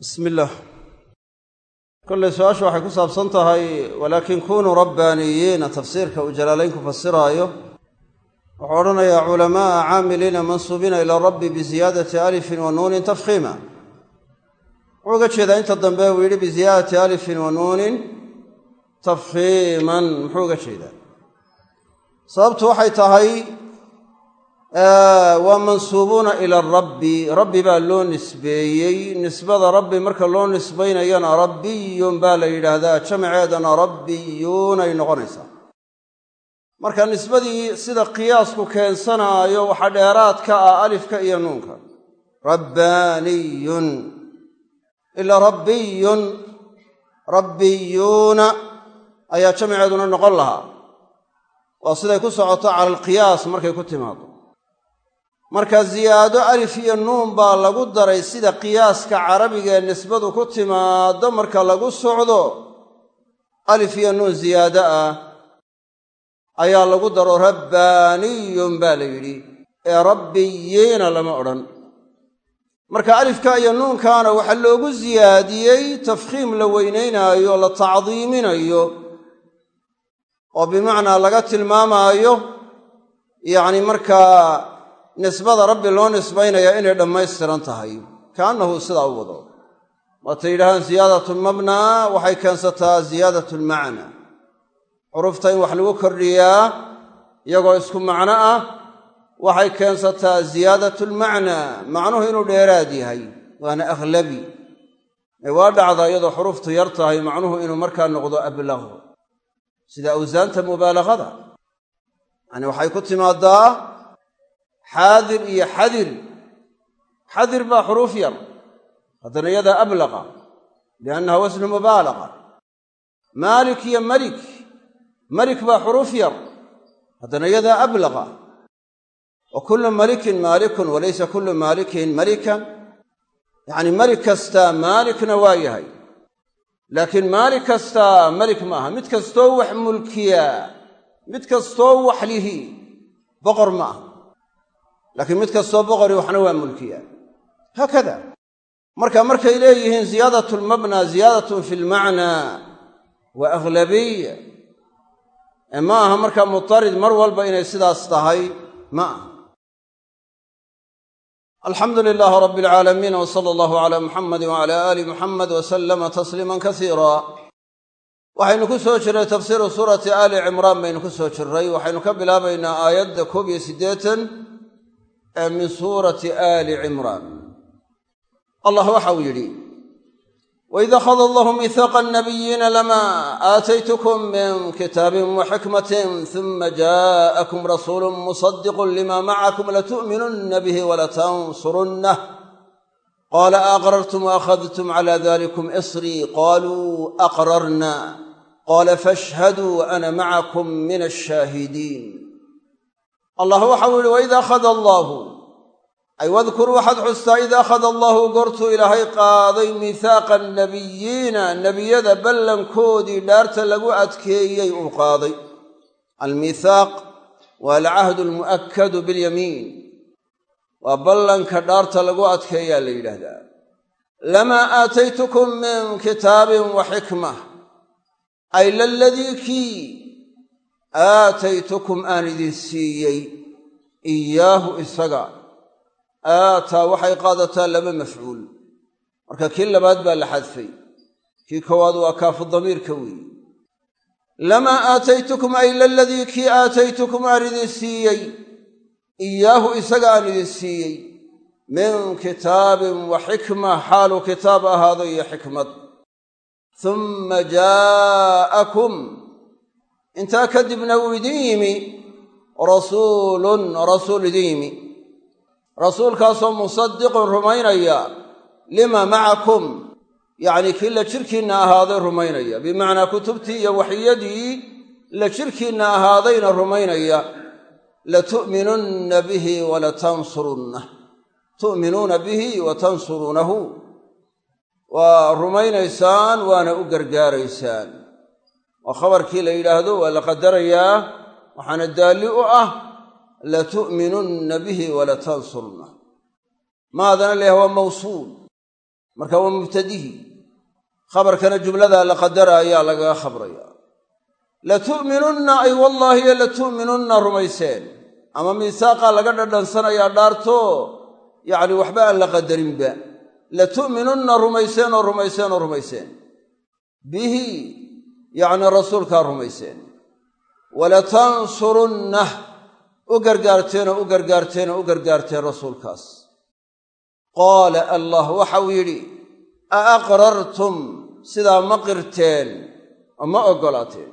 bismi illaah kollay su'aashu waxay ku saabsan tahay walaakin kunuu rabbaaniyiina tafsiirka uu jalaalayn ku fasiraayo wuxuu odhanayaa culamaaa caamiliina mansuubiina ila rabbi biziyaadati alifin wa nuunin tafkhiima wuxuu uga jeedaa inta dambe uu yidhi biziyaadati alifin wa nuunin tafkhiiman muxuu uga jeedaa. Sababtu waxay tahay waa mansuubuuna ila rabbi. Rabbi baa loo nisbeeyey. Nisbada rabbi marka loo nisbaynayana rabbiyun baa la yidhaahdaa. Jamaceedana rabbiyuunay noqonaysaa. Marka nisbadii sida qiyaasku keensanaayo waxaa dheeraad ka ah alifka iyo nuunka. Rabbaaniyun. Ila rabbiyun. Rabbiyuuna ayaa jamaceeduna noqon lahaa. Waa siday ku socoto cala alqiyaas markay ku timaado marka ziyaado alif iyo nuun baa lagu daray sida qiyaaska carabiga ee nisbadu ku timaado marka lagu socdo. Alif iyo nuun ziyaado ah ayaa lagu daro rabbaaniyun baa la yidhi ee rabbiyiina lama odhan. Marka alifka iyo nuunkaana waxaa loogu siyaadiyey tafkhiim la weynaynaayo la tacdiiminayo oo bimacnaa laga tilmaamaayo yacni markaa nisbada rabbi loo nisbaynaya inay dhammaystiran tahay kaannahu sidaa u wado. Waatay yidhahaan ziyaadatu lmabnaa waxay keensataa ziyaadatu lmacnaa xurufta in wax lagu kordhiyaa iyagoo isku macno ah waxay keensataa ziyaadatu lmacnaa macnuhu inuu dheeraad yahay waana akhlabi. Ee waa dhacdaa iyadoo xuruftu yar tahay macnuhu inuu markaa noqdo ablaq sida awsaanta mubaalagada yacni waxay ku timaadaa xaadir iyo xadir. Xadir baa xuruuf yar. Haddana yadaa ablaqa liannaha wasnu mubaalaqa maalik iyo malik. Malik baa xuruuf yar. Haddana yadaa ablaqa. Wa kullu malikin maalikun walaysa kullu maalikin malikan yacni malik kastaa maalikna waa yahay. Laakiin maalik kastaa malik maaha mid kastoo wax mulkiyaa mid kastoo wax lihi boqor ma aha laakiin mid kastoo boqori waxna waa mulkiyaa haakada. Marka markay leeyihiin ziyaadat lmabnaa ziyaadatun fi lmacnaa wa aghlabiya ee ma aha markaa mutarid mar walba inay sidaas tahay ma aha. Alxamdu lilaahi rabbi alcaalamiin w sala allahu calaa muxamadi wacala aali muxamed wa sallama tasliiman kasiira waxaynu ku soo jirray tafsiiru suurati aali cimraan baynu ku soo jirray waxaynu ka bilaabaynaa aayadda koob ee min suurati aali cimraan. Allah waxa uu yidhi waid akhada allahu miihaaqa annabiyiina lamaa aataytukum min kitaabin wa xikmatin huma jaa'akum rasuulun musadiqun lima macakum latu'minunna bihi walatansurunnah qaala aqrartum waakhadtum cala dalikum isrii qaluu aqrarna. Qaala fashhaduu ana macakum min ashaahidiin allah waxau yihi waid akhada allaahu ay wadkur waxaad xustaa id akhada allaahu goortuu ilaahay qaaday miihaaqa annabiyiina nebiyada ballankoodii dhaarta lagu adkeeyey uu qaaday. Almiihaaq waa alcahdu almu'akkadu bilyamiin waa ballanka dhaarta lagu adkeeyaa la yidhaahdaa. Lamaa aataytukum min kitaabin wa xikma. Ay laladii kii aataytukum aan idin siiyey iyaahu isaga. Aataa waxay qaadataa laba mafcuul. Marka kii labaad baa la xadfay. Kii koowaad waa kaafu damiirka weeye lamaa aataytukum ay laladii kii aataytukum aan idin siiyey iyaahu isaga aan idin siiyey. Min kitaabin wa xikma xaaluu kitaab ahaado iyo xikmad. Humma jaa'akum intaa kadibna uu idin yimi rasuulun rasuul idin yimi. Rasuulkaasoo musadiqun rumaynaya lima macakum yacnii kii la jirkiinna ahaaday rumaynaya. Bimacnaa kutubtii iyo waxyadii la jirkiinna ahaadayna rumaynaya latu'minunna bihi walatansurunnah tu'minuuna bihi wa tansuruunahu. Waa rumaynaysaan waana u gargaaraysaan waa khabarkii la yidhaahdo waa la qadarayaa waxaana daalli u ah latu'minunna bihi walatansurunah maadana leeyahay waa mawsuul marka waa mubtadihi. Khabarkana jumlada la qadara ayaa lagaga khabraya. Latu'minunna ay wallaahiyo latu'minunna rumayseen. Ama miisaaqaa laga dhadhansanayaa dhaarto yacni waxba aan la qadarinba. Latu'minunna rumayseen oo rumayseen oo rumayseen. Bihi yacni rasuulkaa rumayseen. Walatansurunnah u gargaarteenoo u gargaarteenoo u gargaarteen rasuulkaas. Qaala allah waxau yidhi a aqrartum sidaa ma qirteen oo ma oggolaateen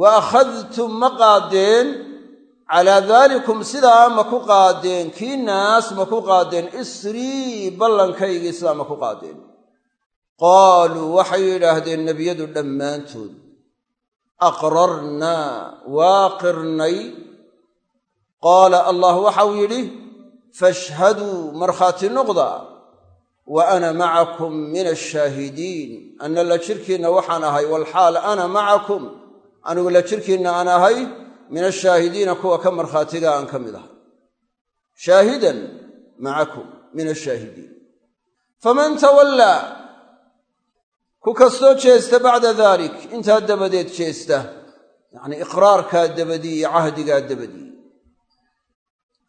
wa akhadtum ma qaadeen? Calaa daalikum sidaa ma ku qaadeen? Kii naas ma ku qaadeen? Isrii ballankaygii sidaa ma ku qaadeen qaaluu waxay yidhaahdeen nebiyadu dhammaantood aqrarnaa waa qirnay qaala allah waxau yidhi fashhaduu markhaati noqda wa ana macakum min ashaahidiin anna la jirkiinna waxaan ahay walxaal ana macakum. Anigu la jirkiinna aan ahay min ashaahidiina kuwa ka markhaatiga aan ka mid ahay. Shaahidan macakum min ashaahidiin faman tawallaa ku kastoo jeesta bacda dalik intaa dabadeed jeesta. Yacnii iqraarkaa dabadii iyo cahdigaa dabadii.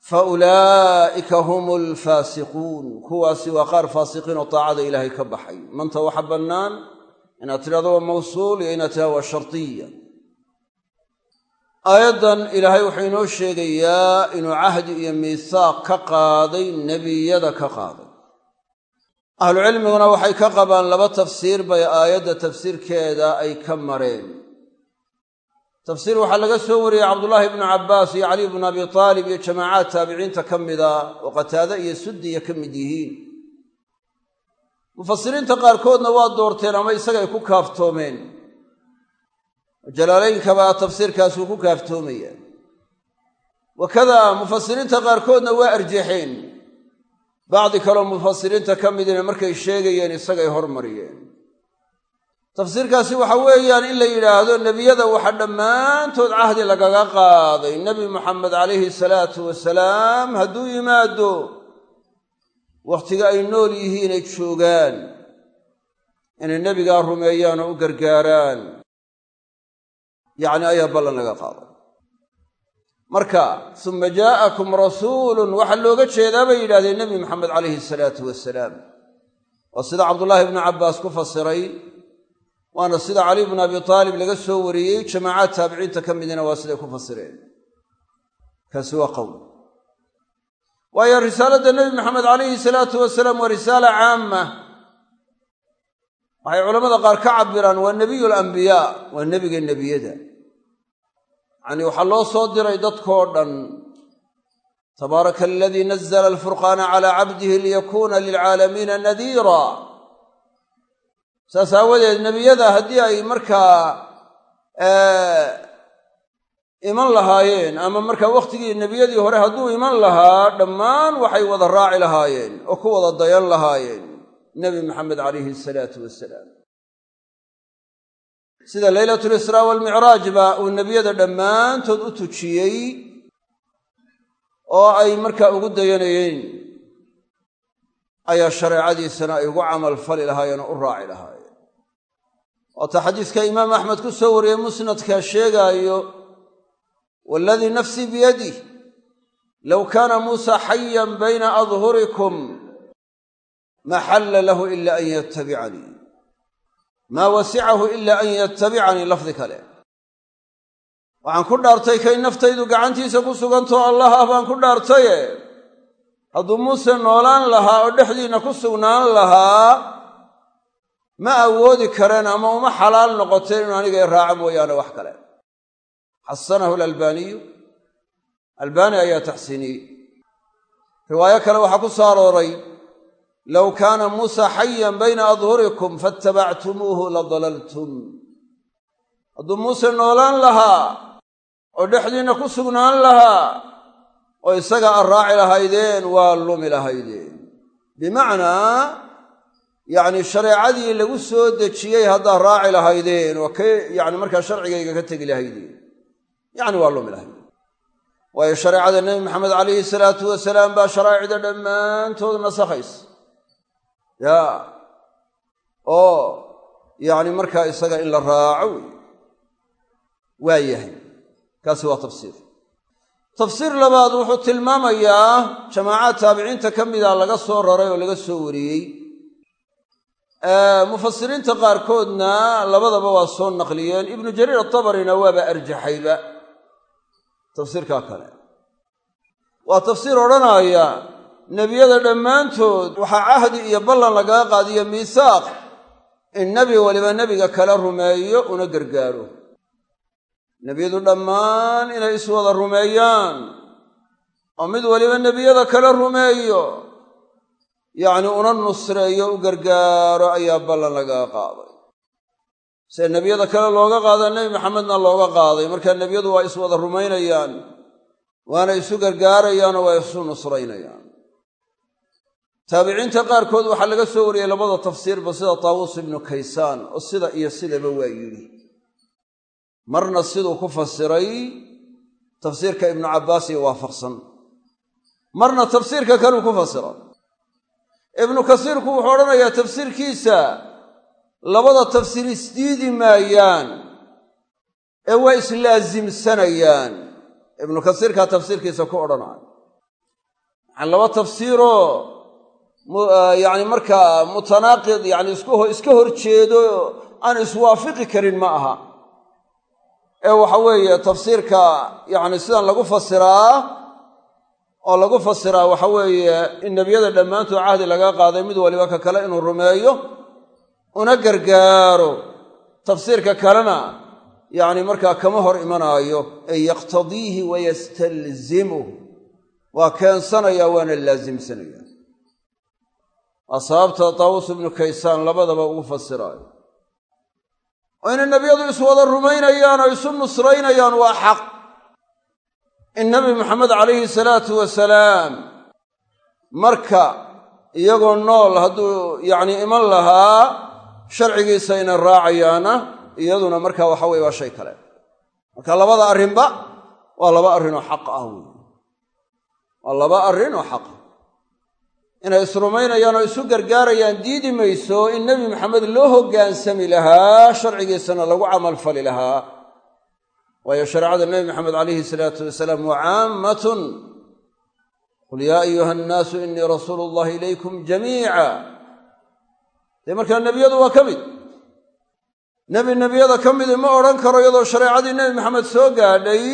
Fa ulaa'ika hum alfaasiquun kuwaasi waa qaar faasiqiin oo taacada ilaahay ka baxay. Manta waxa bannaan inaad tidhahdo waa mawsuul iyo inaad tidhahdo waa shartiya. Aayaddan ilaahay wuxuu inoo sheegayaa inuu cahdi iyo miisaaq ka qaaday nebiyada ka qaaday ahlucilmiguna waxay ka qabaan laba tafsiir bay aayadda tafsiirkeeda ay ka mareen. Tafsiir waxaa laga soo wariyey cabdullaahi ibnu cabbaas iyo caliy bnu abi taalib iyo jamaacaad taabiciinta ka mida oo qataade iyo suddiya ka mid yihiin. Mufasiriinta qaarkoodna waa doorteen ama isagay ku kaaftoomeen. Jalaalaynkabaa tafsiirkaasuu ku kaaftoomaya. Wakadaa mufasiriinta qaarkoodna waa arjaxeen bacdi kaleo mufasiriinta ka midina markay sheegayeen isagay hormariyeen. Tafsiirkaasi waxa weeyaan in la yidhaahdo nebiyada waxa dhammaantood cahdi lagaga qaaday. Nebi moxamed calayhi salaatu wasalaam hadduu yimaado wakhtiga ay nool yihiin ay joogaan inay nebigaa rumeeyaan oo u gargaaraan. Yacni ayaa ballan laga qaaday marka suma jaa'akum rasuulun waxaa looga jeedaa bay yidhahdeen nebi moxamed calayhi salaatu wasalaam waa sida cabdullaahi ibnu cabbaas ku fasiray waana sida cali bnu abi taalib laga soo wariyey jamaacaad taabiciinta ka midina waa siday ku fasireen. Kaasi waa qowl. Waayo risaaladda nebi maxamed calayhi salaatu wasalaam waa risaala caama waxay culamada qaar ka cabiraan waa nebiyu alambiyaa waa nebiga nebiyada yacnii waxaa loo soo diray dadkoo dhan. Tabaaraka aladii nazla alfurqaana calaa cabdihi liyakuuna lilcaalamiina nadiira. Saas aawadeed nebiyada haddii ay markaa iman lahaayeen ama markaa wakhtigii nebiyadii hore hadduu iman lahaa dhammaan waxay wada raaci lahaayeen oo ku wada dayan lahaayeen. Nebi maxamed calayhi asalaatu wasalaam sida leylatulisraa waalmicraaj ba uu nebiyada dhammaantood u tujiyey oo ay markaa ugu dayanayeen ayaa shareecadiisana ay ugu camal fali lahaayeen oo u raaci lahaayeen. Waata xadiiska imaam axmed ku soo wariyey musnadka sheegaayo waaladii nafsii biyadih low kaana muusa xayan bayna adhurikum ma xalla lahu ila an yatabicanii maa wasicahu ila an yatabicanii lafdi kale. Waxaan ku dhaartay kay naftaydu gacantiisa ku sugantoo allah ah baan ku dhaartaye. Hadduu muuse noolaan lahaa oo dhexdiinna ku sugnaan lahaa ma awoodi kareen ama uma xalaal noqoteen inu aniga raaco mooyaane wax kale. Xasanahu alalbaaniyu albaani ayaa taxsiiniyey. Riwaayo kale waxaa ku soo arooray low kaana muusa xayan bayna adhurikum faattabactumuuhu la dalaltum. Hadduu muuse noolaan lahaa oo dhexdiinna ku sugnaan lahaa oo isaga aad raaci lahaydeen waa lumi lahaydeen. Bimacnaa yacni shareecadii lagu soo dejiyey haddaad raaci lahaydeen oo ka yacni markaa sharcigayga ka tegi lahaydeen yacni waa lumi lahaydeen. Waayo shareecada nebi maxamed calayhi salaatu wasalaam baa sharaa'icda dhammaantood nasakhaysa ya. Oo yacni markaa isaga in la raaco wey. Waa yahay. Kaasi waa tafsiir. Tafsiir labaad wuxuu tilmaamayaa jamaacaad taabiciinta ka mida laga soo raray oo laga soo wariyey. Mufasiriinta qaarkoodna labadaba waa soo naqliyeen. Ibnu jariir atabarina waaba arjaxayba. Tafsiirkaa kale. Waa tafsiir odhanaya nebiyada dhammaantood waxaa cahdi iyo ballan lagaga qaadiyo miisaaq in nebi waliba nebiga kala rumeeyo una gargaaro. Nebiyadu dhammaan inay iswada rumeeyaan. Oo mid waliba nebiyada kala rumeeyo yacni una nusreeyo u gargaaro ayaa ballan lagaga qaaday. Sida nebiyada kale looga qaada nebi maxamedna looga qaaday. Markaa nebiyadu waa iswada rumaynayaan waana isu gargaarayaanoo waa isu nusraynayaan taabiciinta qaarkood waxaa laga soo wariyey labada tafsiirba sida taawuus ibnu kaysaan oo sida iyo sidaba waa yidhi. Marna siduu ku fasiray tafsiirka ibnu cabbaas iyo waafaqsan. Marna tafsiirka kaleu ku fasira ibnu kasiirku wuxuu odhanayaa tafsiirkiisa labada tafsiir isdiidi maayaan ee waa islaasimsanayaan ibnu kasiirkaa tafsiirkiisa ku odhanaayo maxaa laba tafsiiroo yacni markaa mutanaaqid yani iska hor jeedo aan iswaafiqi karin ma aha. Ee waxa weeye tafsiirka yacni sidan lagu fasiraa oo lagu fasiraa waxa weeye in nebiyada dhammaantood cahdi laga qaaday mid waliba ka kale inuu rumeeyo una gargaaro tafsiirka kalena yacni markaa kama hor imanaayo ay yaqtadiihi wa yastalzimuh waa keensanaya waana laasimsanaya waa sababta taawus ibnu kaysaan labadaba ugu fasiraayo. Oo inay nebiyadu iswada rumaynayaan oo isu nusraynayaan waa xaq. In nebi maxamed calayhi salaatu wasalaam marka iyagoo nool hadduu yacni iman lahaa sharcigiisa inay raacayaana iyaduna marka waxa weye waa shay kale. Marka labada arrinba waa laba arrinoo xaq ah wey waa laba arrin oo xaq. ah inay isrumaynayaan oo isu gargaarayaan diidi mayso in nebi maxamed loo hoggaansami lahaa sharcigiisana lagu camalfali lahaa. Waayo shareecada nebi maxamed calayhi salaatu wasalaam waa caammatun. Qul yaa ayuha annaasu inii rasuulu llahi ilaykum jamiica. Dee markaa nebiyadu waa ka mid. Nebi nebiyada ka midi ma odhan karo iyadoo shareecadii nebi maxamed soo gaadhay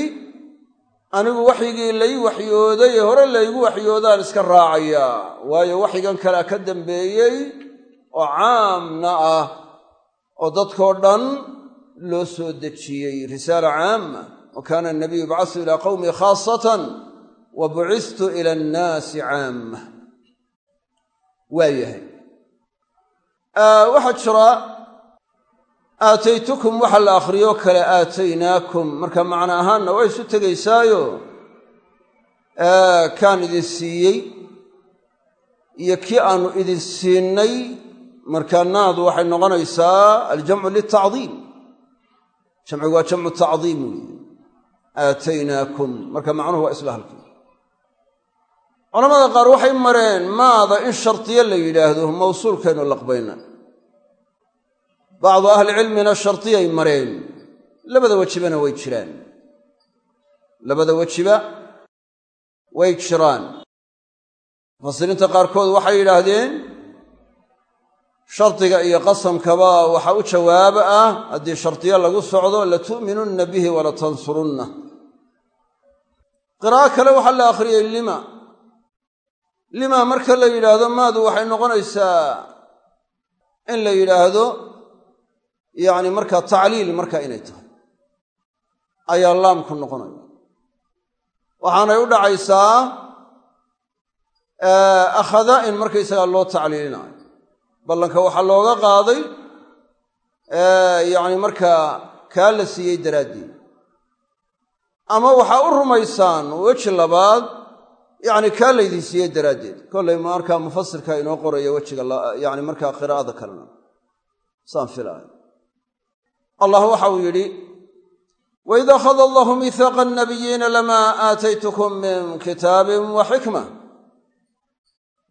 anigu waxyigii lay waxyooday hore laygu waxyoodaan iska raacayaa waayo waxyigan kalea ka dambeeyey oo caamna ah oo dadkoo dhan loo soo dejiyey. Risaala caama wa kaana anabiyu yubcasu ilaa qowmi khaasatan wa bucistu ila annaasi caama waa yahay waxaa jira aataytukum waxa la akhriyoo kale aataynaakum. Marka macno ahaanna waa isu tegaysaayo. Kaan idin siiyey iyo kii aanu idin siinay markaa naadu waxay noqonaysaa aljamcu liltacdiim. Jamcigu waa jamcu tacdiim weeye. Aataynaakum. Marka macnuhu waa isla halkii. Culamada qaar waxay mareen maada in shardiye la yidhaahdo mawsuulkaynu laqbayna bacdu ahlicilmina shardiyay mareen labada wejibana way jiraan labada wejiba way jiraan mufasiriinta qaarkood waxay yidhaahdeen shardiga iyo qasamkaba waxaa u jawaabo ah haddii shardiyo lagu socdo latu'minunna bihi walatansurunna qiraa'o kale waxaa la akhriyey lima lima marka la yidhaahdo maadu waxay noqonaysaa in la yidhaahdo yacni markaa tacliil marka inay tahay. Ayaa laamku noqonaya waxaanay u dhacaysaa akhada in markaysagaa loo tacliilinayo. Ballanka waxaa looga qaaday yacni markaa kaa la siiyey daraaddeed. Ama waxaa u rumaysaan weji labaad yacni kaa laydin siiyey daraaddeed. Kollay markaa mufasirka inoo qoraya wejiga yani markaa qiraa'ada kalena. Saan filaayo allah waxa uu yidhi waid akhada allahu miihaaqa annabiyiina lamaa aataytukum min kitaabin wa xikma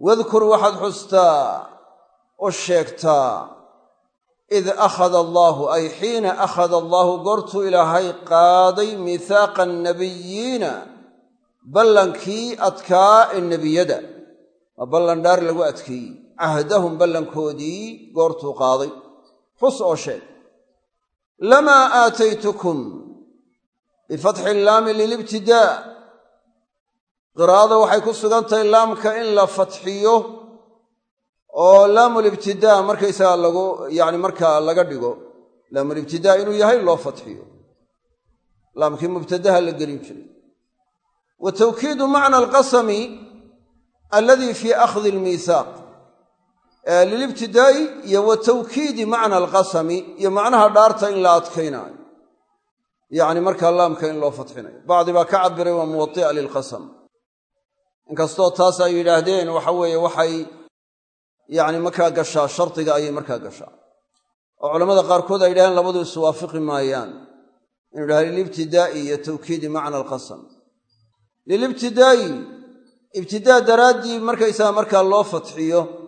wadkur waxaad xustaa oo sheegtaa id akhada allaahu ay xiina akhada allaahu goortuu ilaahay qaaday miihaaqa annabiyiina ballankii adkaa ee nebiyada. Waa ballan dhaar lagu adkeeyey cahdahum ballankoodii goortuu qaaday. Xus oo sheeg lamaa aataytukum bifatxi illaami lilibtidaa qiraa'ada waxay ku sugan tahay laamka in la fatxiyo oo laamulibtidaa markaysaga lagu yani markaa laga dhigo laamulibtidaa inuu yahay loo fatxiyo laamkii mubtadaha la gelin jiray wa tawkiidu macna alqasami alladii fii akhdi almiisaaq lilibtidaa'i iyo wa tawkiidi macna alqasami iyo macnaha dhaarta in la adkaynaayo. Yacni markaa laamka in loo fatxinayo. Bacdi baa ka cabiray waa muwadi'a lilqasam. Inkastoo taas ay yidhaahdeen waxa weeye waxay yacni markaa gashaa shardiga ayay markaa gashaa. Oo culamada qaarkood ay yidhahdeen labadu iswaafiqi maayaan. Inu yidhaha lilibtidaa'i iyo tawkiidi macna alqasam. Lilibtidaa'i ibtidaa daraaddii markaysaga markaa loo fatxiyo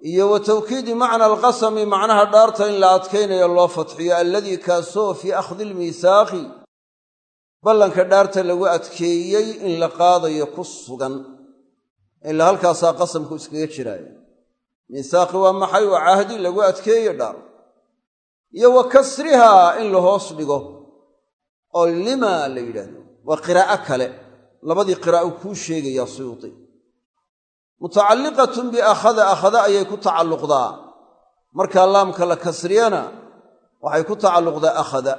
iyo wa tawkiidi macna alqasami macnaha dhaarta in la adkaynayo loo fatxiyo alladii kaasoo fii akhdi ilmiisaaqi ballanka dhaarta lagu adkeeyey in la qaadayo ku sugan ilaa halkaasaa qasamku iskaga jiraaya miisaaqi waa maxay? Waa cahdi lagu adkeeyo dhaar. Iyo wa kasrihaa in la hoos dhigo oo lima la yidhaahdo waa qiraa'o kale. Labadii qiraa'o kuu sheegayaa suyuudi mutacalliqatun biakhada akhada ayay ku tacalluqdaa. Markaa laamka la kasriyana waxay ku tacalluqdaa akhada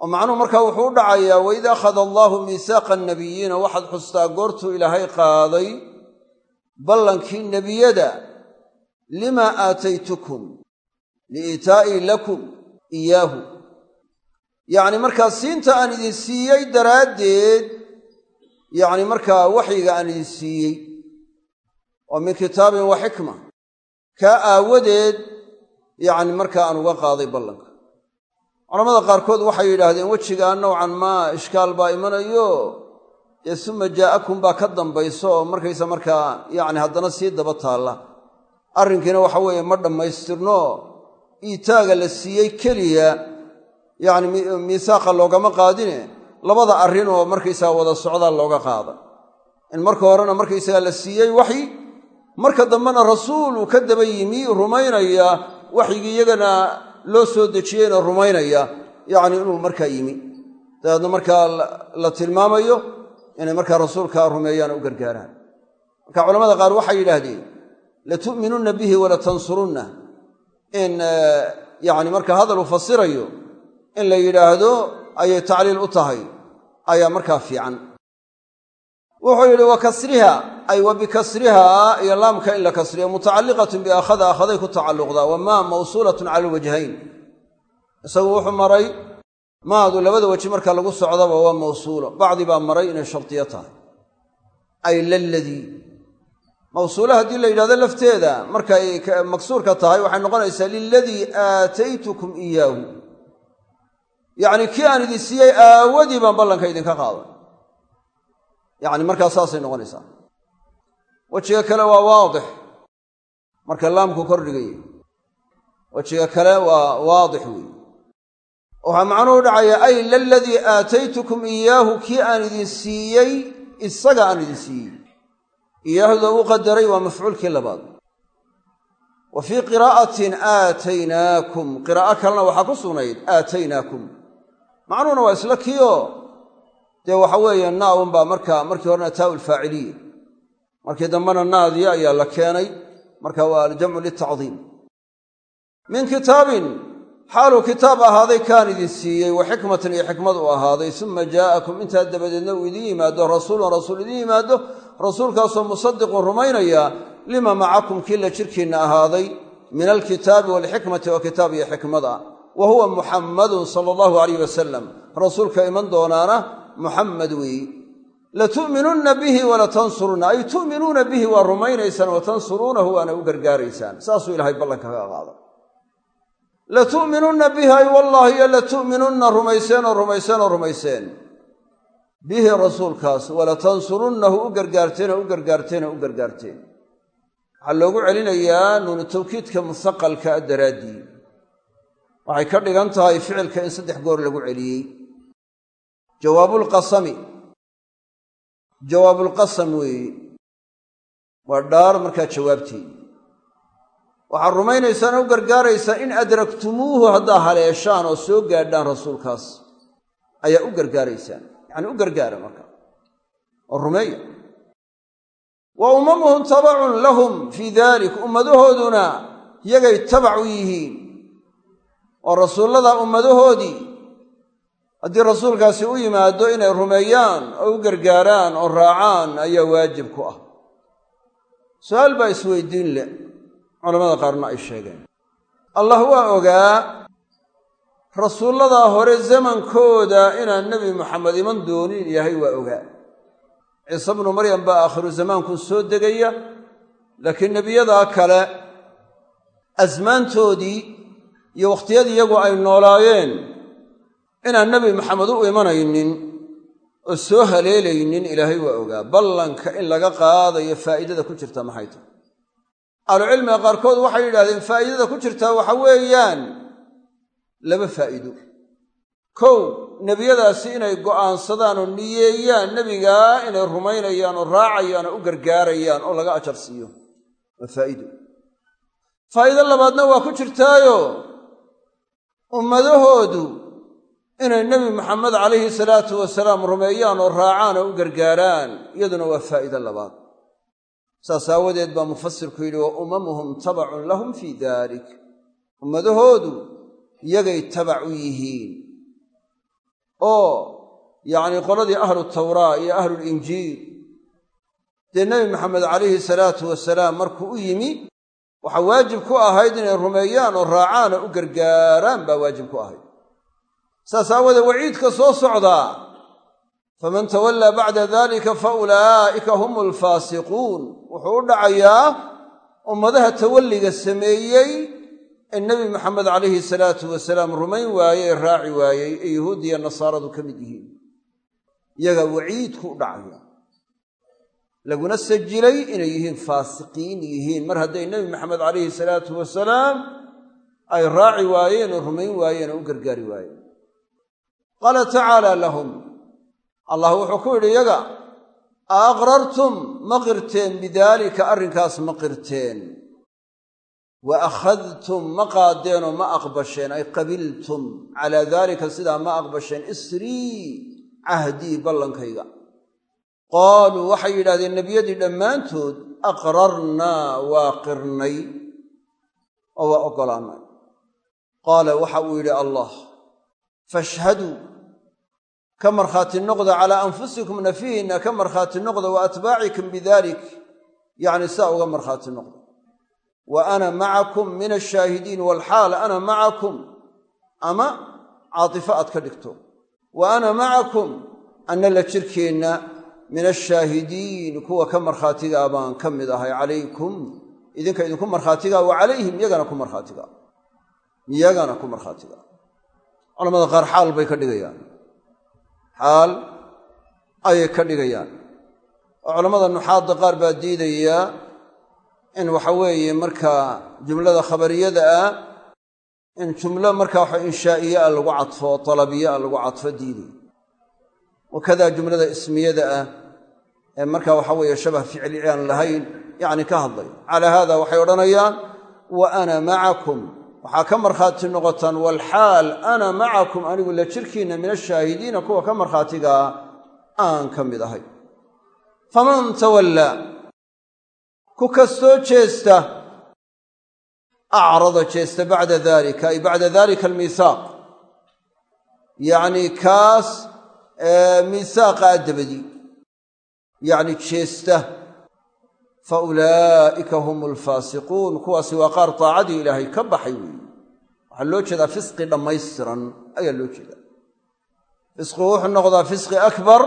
oo macnuhu markaa wuxuu u dhacayaa waid akhada allaahu miisaaqa annabiyiina waxaad xustaa goortuu ilaahay qaaday ballankii nebiyada limaa aataytukum liiitaa'i lakum iyaahu yacni markaa siinta aan idin siiyey daraaddeed yacni markaa waxyiga aan idin siiyey oo min kitaabin wa xikma kaa aawadeed yacni markaa aan uga qaaday ballanka. Culamada qaarkood waxay yidhaahdeen wejigaa nowcan maa ishkaal baa imanayo dee suma jaa'akum baa ka dambayso oo markaysa markaa yacni haddana sii daba taalla. Arrinkiina waxa weeye ma dhammaystirno iitaaga la siiyey keliya yacni miisaaqa loogama qaadine labada arrin oo markaysaga wada socdaa looga qaada. In marka horena markaysaga la siiyey waxyi marka dambena rasuul uu ka daba yimi rumaynaya waxyigii iyagana loo soo dejiyeyna rumaynaya yacni inuu markaa yimi. Dabeedna markaa la tilmaamayo inay markaa rasuulkaa rumeeyaan u gargaaraan. Marka culamada qaar waxay yidhaahdeen latu'minunna bihi walatansurunna in yacni marka hadal uu fasirayo in la yidhaahdo ayay tacliil u tahay ayaa markaa fiican. Wuxuu yidhi wa ay wa bikasrihaa iyo laamka in la kasriyo mutacalliqatun biakhada akhaday ku tacalluqdaa wa maa mawsuulatun cala alwajhayn. Isagu wuxuu maray maadu labada weji marka lagu socdaba waa mawsuulo. Bacdi baa maray inay shardiyo tahay. Ay laladii mawsuulo haddii la yidhahdo lafteeda markay maksuurka tahay waxay noqonaysaa liladii aataytukum iyaahu yacni kii aan idin siiyey aawadii baan ballanka idinka qaaday. Yacni markaa wejiga kale waa waadix. Marka laamku kordhigaya wejiga kale waa waadix weeye waxaa macnuhu dhacaya ay laladii aataytukum iyaahu kii aan idin siiyey isaga aan idin siiyey. Iyaahuda u qadaray waa mafcuulkii labaad. Wa fii qiraa'atin aataynaakum. Qiraa'o kalena waxaa ku sugnayd aataynaakum. Macnuhuna waa isla kiio dee waxa weeye naawun baa markaa markii horena taau lfaaciliya markii dambena naadii ayaa la keenay. Marka waa aljamcu litacdiim min kitaabin xaaluu kitaab ahaaday kaan idin siiyey wa xikmatan iyo xikmad uu ahaaday. Suma jaa'akum intaa dabadeedna uu idin yimaado rasuulun rasuul idin yimaado. Rasuulkaasoo musadiqun rumaynaya lima macakum kii la jirkiinna ahaaday. Min alkitaabi waalxikmati waa kitaab iyo xikmad ah. Wa huwa muxammadun sala allahu alayh wasalam rasuulka iman doonaana muxamed weeyi latu'minunna bihi walatansurunna ay tu'minuuna bihi waa rumaynaysaan wa tansuruunahu waana u gargaaraysaan saasuu ilahay ballanka kaga qaada latu'minunna bihi ay wallaahi iyo latu'minunna rumayseen oo rumayseen oo rumayseen bihi rasuulkaas walatansurunnahu u gargaarteen oo u gargaarteen oo u gargaarteen waxaa loogu celinayaa nuunu tawkiidka musaqalka daraaddii waxay ka dhigan tahay ficilka in saddex goor lagu celiyey jawaabulqasami jawaabulqasam weeye waa dhaar markaa jawaabteedi waxaad rumaynaysaan u gargaaraysaa in adraktumuuhu haddaa haleeshaan oo soo gaadhaan rasuulkaas. Ayaa u gargaaraysaan. Yacani u gargaara markaa oo rumeeya wa ummamuhum tabacun lahum fii dalik ummadahooduna yagay tabac u yihiin. Oo rasuullada ummadahoodii haddii rasuulkaasi u yimaado inay rumeeyaan oo u gargaaraan oo raacaan ayaa waajib ku ah. Su'aal baa isweydiin leh. Culamada qaarna ay sheegeen. Allah waa ogaa rasuulladaa hore zamankooda inaan nebi moxamed iman doonin ilaahay waa ogaa. Ciise bnu maryam baa aakhiru zamaankun soo degaya laakiin nebiyadaa kale asmaantoodii iyo wakhtiyadii iyagu ay noolaayeen inaan nebi maxamed u imanaynin oo soo haleelaynin ilaahay waa ogaa. Ballanka in laga qaadayo faa'iidada ku jirta maxay tahay ahlucilmiga qaarkood waxay yidhahdeen faa'iidada ku jirtaa waxa weeyaan laba faa'iido. Kow nebiyadaasi inay go'aansadaan oo niyeeyaan nebigaa inay rumaynayaan oo raacayaan oo u gargaarayaan oo laga ajar siiyo. Waa faa'iido. Faa'iido labaadna waa ku jirtaayo ummadahoodu inay nebi maxamed calayhi salaatu wasalaam rumeeyaan oo raacaan oo u gargaaraan iyaduna waa faa'iido labaad. Saas aawadeed baa mufasirku yidhi wa umamuhum tabacun lahum fii dalik. Ummadahoodu yagay tabac u yihiin. Oo yacnii qoladii ahlu tawraa iyo ahlulinjiil dee nebi maxamed calayhi salaatu wasalaam markuu u yimi waxaa waajib ku ahayd inay rumeeyaan oo raacaan oo u gargaaraan baa waajib ku ahayd saas aawoodee waciidka soo socdaa faman tawallaa bacda dalika fa ulaa'ika hum alfaasiquun wuxuu u dhacayaa ummadaha tawalliga sameeyey ee nebi maxamed calayhi salaatu wasalaam rumayn waayey raaci waayey ee yahuudiya nasaaradu ka mid yihiin. Iyaga waciidku u dhacaya. Laguna sajilay inay yihiin faasiqiin yihiin mar hadday nebi maxamed calayhi salaatu wasalaam ay raaci waayeen oo rumayn waayeen oo u gargaari waayeen qaala tacaala lahum. Allah wuxuu ku yidhi iyaga a aqrartum ma qirteen bidaalika arrinkaas ma qirteen. Wa akhadtum ma qaadeenoo ma aqbasheen ay qabiltum. Calaa daalika sidaa ma aqbasheen isrii cahdii ballankayga. Qaaluu waxay yidhahdeen nebiyadii dhammaantood aqrarnaa waa qirnay oo waa oggolaannay qaala waxa uu yidhi allah fashhaduu ka markhaati noqda calaa anfusikum nafihinna ka markhaati noqda wa atbaacikum bidalik yacni saa uga markhaati noqda wa ana macakum min ashaahidiin walxaal ana macakum ama caatifo aad ka dhigto. Wa ana macakum anna la jirkeenna min ashaahidiin kuwa ka markhaatigaa baan ka mid ahay calaykum idinka idinku markhaatigaa wa calayhim yagana ku markhaatigaa yagana ku markhaatigaa culamada qaar xaal bay ka dhigayaan xaal ayay ka dhigayaan. Oo culammada nuxaadda qaar baa diidayaa in waxa weeye markaa jumlada khabariyada ah in jumlo markaa waxa inshaa'iye ah lagu cadfo oo talabiye ah lagu cadfo diiday wakadaa jumlada ismiyada ah ee markaa waxa weeye shabah ficli aan lahayn yacni ka hadlay. Calaa haada waxay odhanayaan wa ana macakum waxaa ka markhaati noqotaan walxaal ana macakum anigu la jirkiinna min ashaahidiina kuwa ka markhaatigaa aan ka mid ahay. Faman tawallaa ku kastoo jeesta acrada jeesta bacda dalika ay bacda dalika almiisaaq. Yacnii kaas miisaaqa a dabadii yacni jeesta fa ulaa'ika hum alfaasiquun kuwaasi waa qaar daacadii ilaahay ka baxay weeye waxaa loo jeedaa fisqi dhammaystiran ayaa loo jeedaa fisqigu wuxuu noqdaa fisqi akbar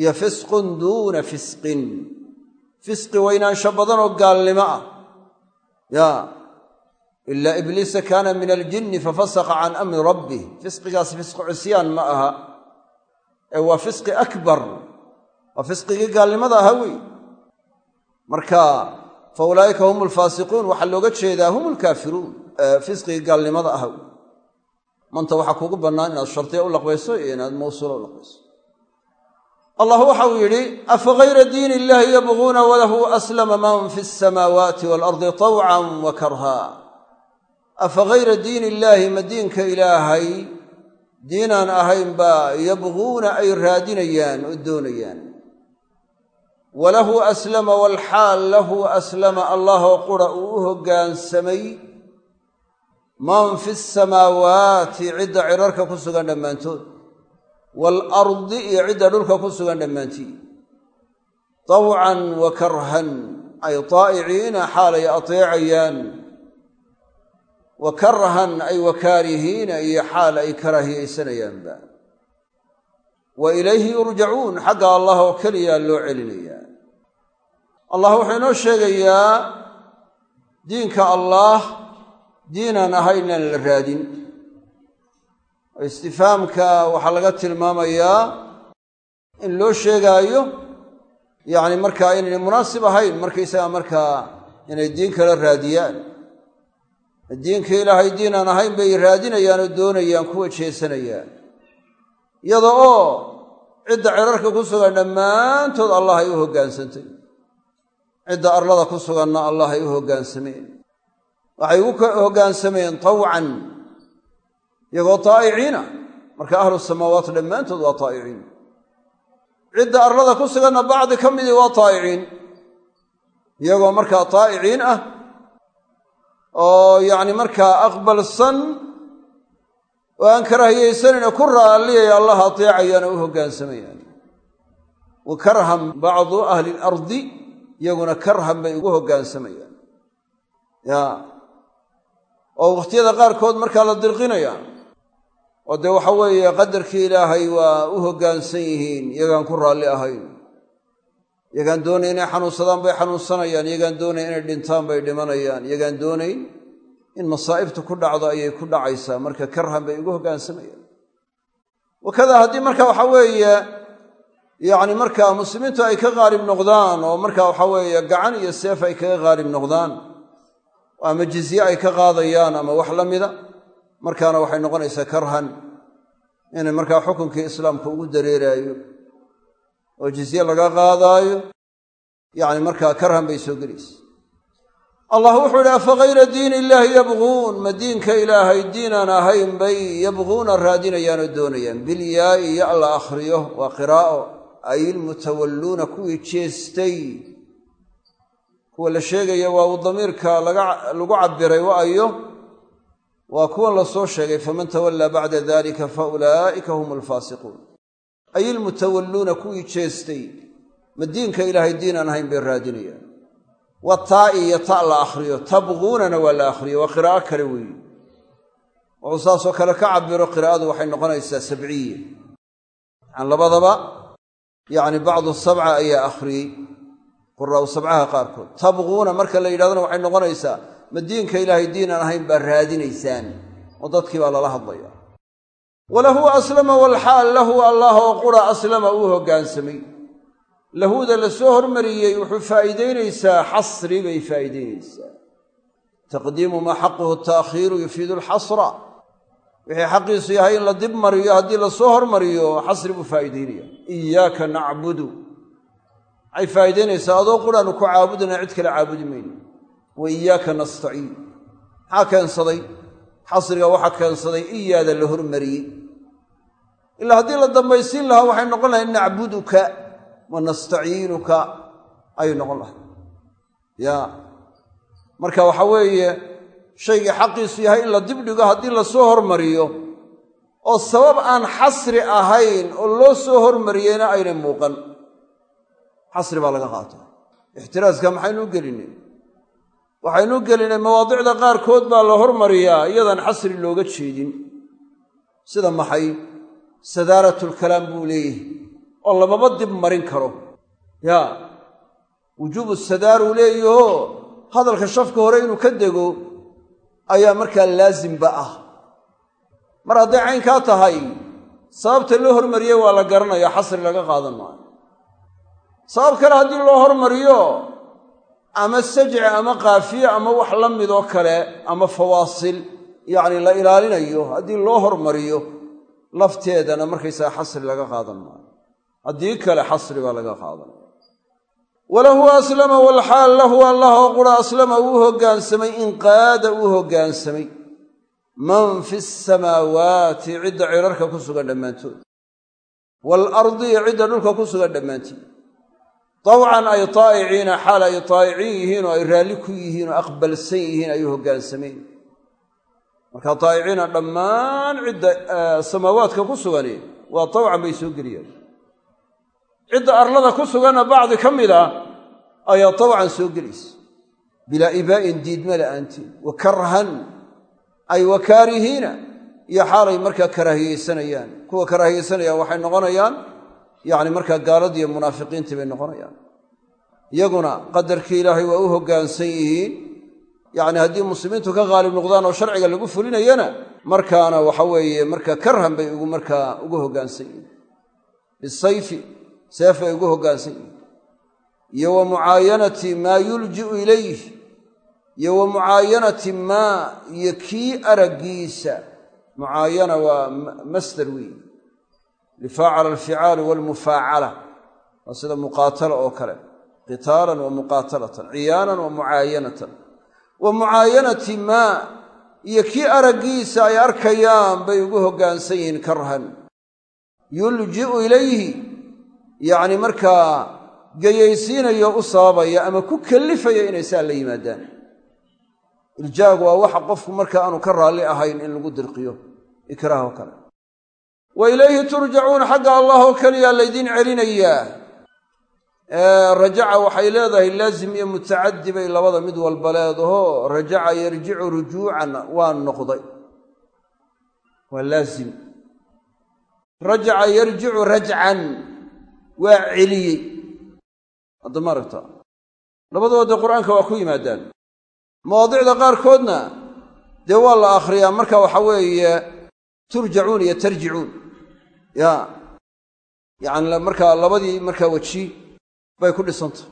iyo fisqun duuna fisqin fisqi weynaansho badanoo gaalnimo ah yaa ilaa ibliisa kaana min aljinni fafasaqa can amri rabbih fisqigaasi fisqi cisyaan ma aha ee waa fisqi akbar waa fisqigii gaalnimada ahaa wey marka fa ulaa'ika hum alfaasiquun waxaa looga jeedaa hum alkaafiruun fisqigii gaalnimada ah manta waxaa kuugu bannaan inaad shardiya u laqbayso iyo inaad mawsuula u laqbayso. Allah waxa uu yidhi afa hayra diin illahi yabquuna walahu aslama man fi asamaawaati waalardi tawcan wa karha. Afa hayra diin illaahi ma diinka ilaahay diinaan ahayn baa yabquuna ay raadinayaan oo doonayaan walahu aslama walxaal lahu aslama allahoo qura uu u hoggaansamay man fi samaawaati cidda cirarka ku sugan dhammaantood. Waalardi iyo cidda dhulka ku sugan dhammaantii. Tawcan wa karhan ay taa'iciina xaalay ateecayaan. Wa karhan ay wakaarihiina iyo xaal ay karaahiyaysanayaanba wa ilayhi yurjacuun xagga allah oo keliyaa loo celinayaa allah wuxuu inoo sheegayaa diinka allaah diinaan ahayn inaan la raadin istifaamka waxaa laga tilmaamayaa in loo sheegaayo yacni markaa inaynay munaasib ahayn markaysaga markaa inay diin kala raadiyaan diinka ilaahay diinaan ahayn bay raadinayaan oo doonayaan kuwa jeesanayaan iyada oo cidda cirarka ku sugan dhammaantood allah ay u hoggaansantay. Cidda arlada ku suganna allah ay u hoggaansameen waxay ugu hoggaansameen tawcan iyagoo taa'iciina. Marka ahlu samaawaat dhammaantood waa taa'iciin. Cidda arlada ku suganna bacdi ka midii waa taa'iciin. Iyagoo markaa taa'iciin ah oo yacni markaa aqbalsan oo aan karaahiyaysanayna ku raalliyaya allah ateecayaan oo u hoggaansamayaan wa karhan bacdu ahli ilardi iyaguna karhan bay ugu hoggaansamayaan ya oo wakhtiyada qaarkood markaa la dirqinaya oo dee waxa weeye qadarkii ilaahay waa u hoggaansan yihiin iyagaan ku raalli ahayn. Iyagaan doonayn inay xanuunsadaan bay xanuunsanayaan iyagaan doonayn inay dhintaan bay dhimanayaan iyagaan doonayn in masaa'ibtu ku dhacdo ayay ku dhacaysaa. Marka karhan bay ugu hoggaansamayaan wakadaa haddii marka waxa weeye yacni markaa muslimiintu ay ka qaalib noqdaan oo marka waxa weeye gacan iyo seef ay kaga qaalib noqdaan ama jizye ay ka qaadayaan ama wax la mida markaana waxay noqonaysaa karhan inay markaa xukunkii islaamka ugu dareeraayo oo jizye laga qaadaayo yacni markaa karhan bay soo gelaysa allah wuxuu idhi afa hayra diin illaahi yabquun ma diinka ilaahay diinaan ahayn bay yabquuna raadinayaan oo doonayaan. Bilyaa'i ya la akhriyo waa qiraa'o. Ay ilmutawalluuna kuwii jeestay. Kuwa la sheegaya waa uu damiirka lagu cabbiray waayo waa kuwan la soo sheegay faman tawallaa bacda dalika fa ulaa'ika hum alfaasiquun ay ilmutawalluuna kuwii jeestay. Ma diinka ilaahay diinaan ahayn bay raadinayaan wa taa'i iyo ta la akhriyo. Tabquunana waa la akhriyo. Waa qiraa'o kale weeye. Wuxuu saasoo kale ka cabiro qiraa'adu waxay noqonaysaa sabciye yan labadaba yacni bacdu sabca ayaa akhriyey quraa'u sabcaha qaarkood. Tabquuna marka la yidhahdona waxay noqonaysaa ma diinka ilaahay diinaan ahayn baa raadinaysaan oo dadkii baa lala hadlaya. Walahu aslama walxaal lahu allah oo qura aslama uu hoggaansamay lahuuda la soo hormariyey wuxuu faa'iidaynaysaa xasri bay faa'iidaynaysaa. Taqdiimu maa xaquhu taakhiiru yufiidu alxasra wixii xaqiisu yahay in la dib mariyo haddii la soo hormariyo xasri buu faa'iidaynaya. Iyaaka nacbudu. Waxay faa'iidaynaysaa adoo quraanu ku caabudana cid kale caabudi mayno wa iyaaka nastaciin. Maxaa keensaday? Xasriga waxaa keensaday iyaada la hormariyey. Ilaa haddii la dambaysiin lahaa waxay noqon lahay nacbuduka wa nastaciinuka ayay noqon lahay ya marka waxa weeye shaygii xaqiisu yahay in la dibdhigo haddii la soo hormariyo oo sabab aan xasri ahayn oo loo soo hormariyeyna aynay muuqan. Xasri baa laga qaataa. Ixtiraaska maxaynu u gelinay? Waxaynu u gelinay mawaadicda qaarkood baa la hormariyaa iyadaan xasri looga jeedin. Sida maxay? Sadaaratulkalaam buu leeyahay oo lamaba dib marin karo. Yaa wujuubu sadaaruu leeyaho hadalka shafka hore inuu ka dego ayaa markaa laasimba ah. Mar hadday caynkaa tahay sababta loo hormariyey waa la garanaya xasri laga qaadan maayo. Sabab kale haddii loo hormariyo ama sajci ama kaafiye ama wax la midoo kale ama fawaasil yacni la ilaalinayo haddii loo hormariyo lafteedana markaysaga xasri laga qaadan maayo haddii kale xasri baa laga qaadan walahu aslama walxaal lahu allahoo qura aslama uu hoggaansamay inqaada uu hoggaansamay man fi samaawaati cidda cirarka ku sugan dhammaantood. Waalardi cidda dhulka ku sugan dhammaanteed tawcan ay taa'iciina xaal ay taa'iciin yihiin oo ay raalli ku yihiin oo aqbalsan yihiin ayuu hoggaansameen marka taa'iciina dhammaan cidda samaawaadka ku sugani waa tawcan bay soo geliyaan cidda arlada ku suganna bacdi ka mid a ayaa tawcan soo gelaysa. Bilaa ibaa'in diidma la'aanteed wa karhan ay wa kaarihiina iyo xaalay markaa karaahiyeysanayaan kuwa karaahiyeysanayaan waxay noqonayaan yacni markaa gaaladiiyo munaafiqiintii bay noqonayaan. Iyaguna qadarkii ilaahay waa u hoggaansan yihiin yacni haddii muslimiintu ka qaalib noqdaan oo sharciga lagu fulinayana markaana waxa weeye markaa karhan bay ugu markaa ugu hoggaansan yihiin. Bisayfi seef bay ugu hoggaansan yihiin iyo wa mucaayanati maa yulji'u ilayh iyo wa mucaayanati maa iyo kii araggiisa. Mucaayana waa masdar weeye lifaacala alficaalu walmufaacala waa sida muqaatala oo kale. Qitaalan wa muqaatalatan ciyaanan wa mucaayanatan. Wa mucaayanati maa iyo kii araggiisa ay arkayaan bay ugu hoggaansan yihiin karhan yulji'u ilayhi yacni markaa geyaysiinayo u sababaya ama ku kellifaya inay saa la yimaadaan. Iljaagu waa waxa qofku marka aanu ka raalli ahayn in lagu dirqiyo ikraah oo kale. Wa ilayhi turjacuun xagga allah oo keliyaa laydiin celinayaa rajaca waxay leedahay laazim iyo mutacaddi bay labada mid walba leedaho. Rajaca yarjicu rujuucan waa noqday. Waa laazim. Rajaca yarjicu rajcan waa celiyey. Hadda ma aragta qur'aanka waa ku yimaadaan. Mawaadicda qaarkoodna dee waa la akhriyaa. Marka waxa weeye turjacuun iyo tarjicuun. Ya yacni markaa labadii markaa weji bay ku dhisantah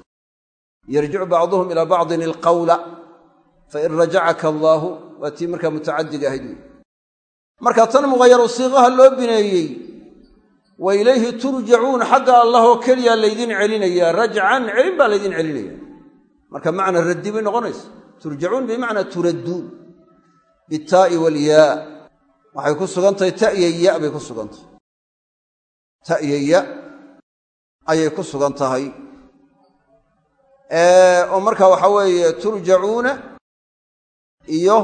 yarjicu bacduhum ilaa bacdin ilqawla fain rajacaka allaahu waa tii markaa mutacadiga ahayd. Wey marka tan muqayaru siiqaha loo bineeyey wa ilayhi turjacuun xagga allah oo keliyaa laydin celinayaa rajcan celin baa laydin celinaya. Marka macna raddi bay noqonaysa turjacuun bimacnaa turadduun. Bitaa'i walyaa waxay ku sugan tahay ta'ya ya bay ku sugan tahay ta'ya ya ayay ku sugan tahay oo marka waxaa weeye turjacuuna iyo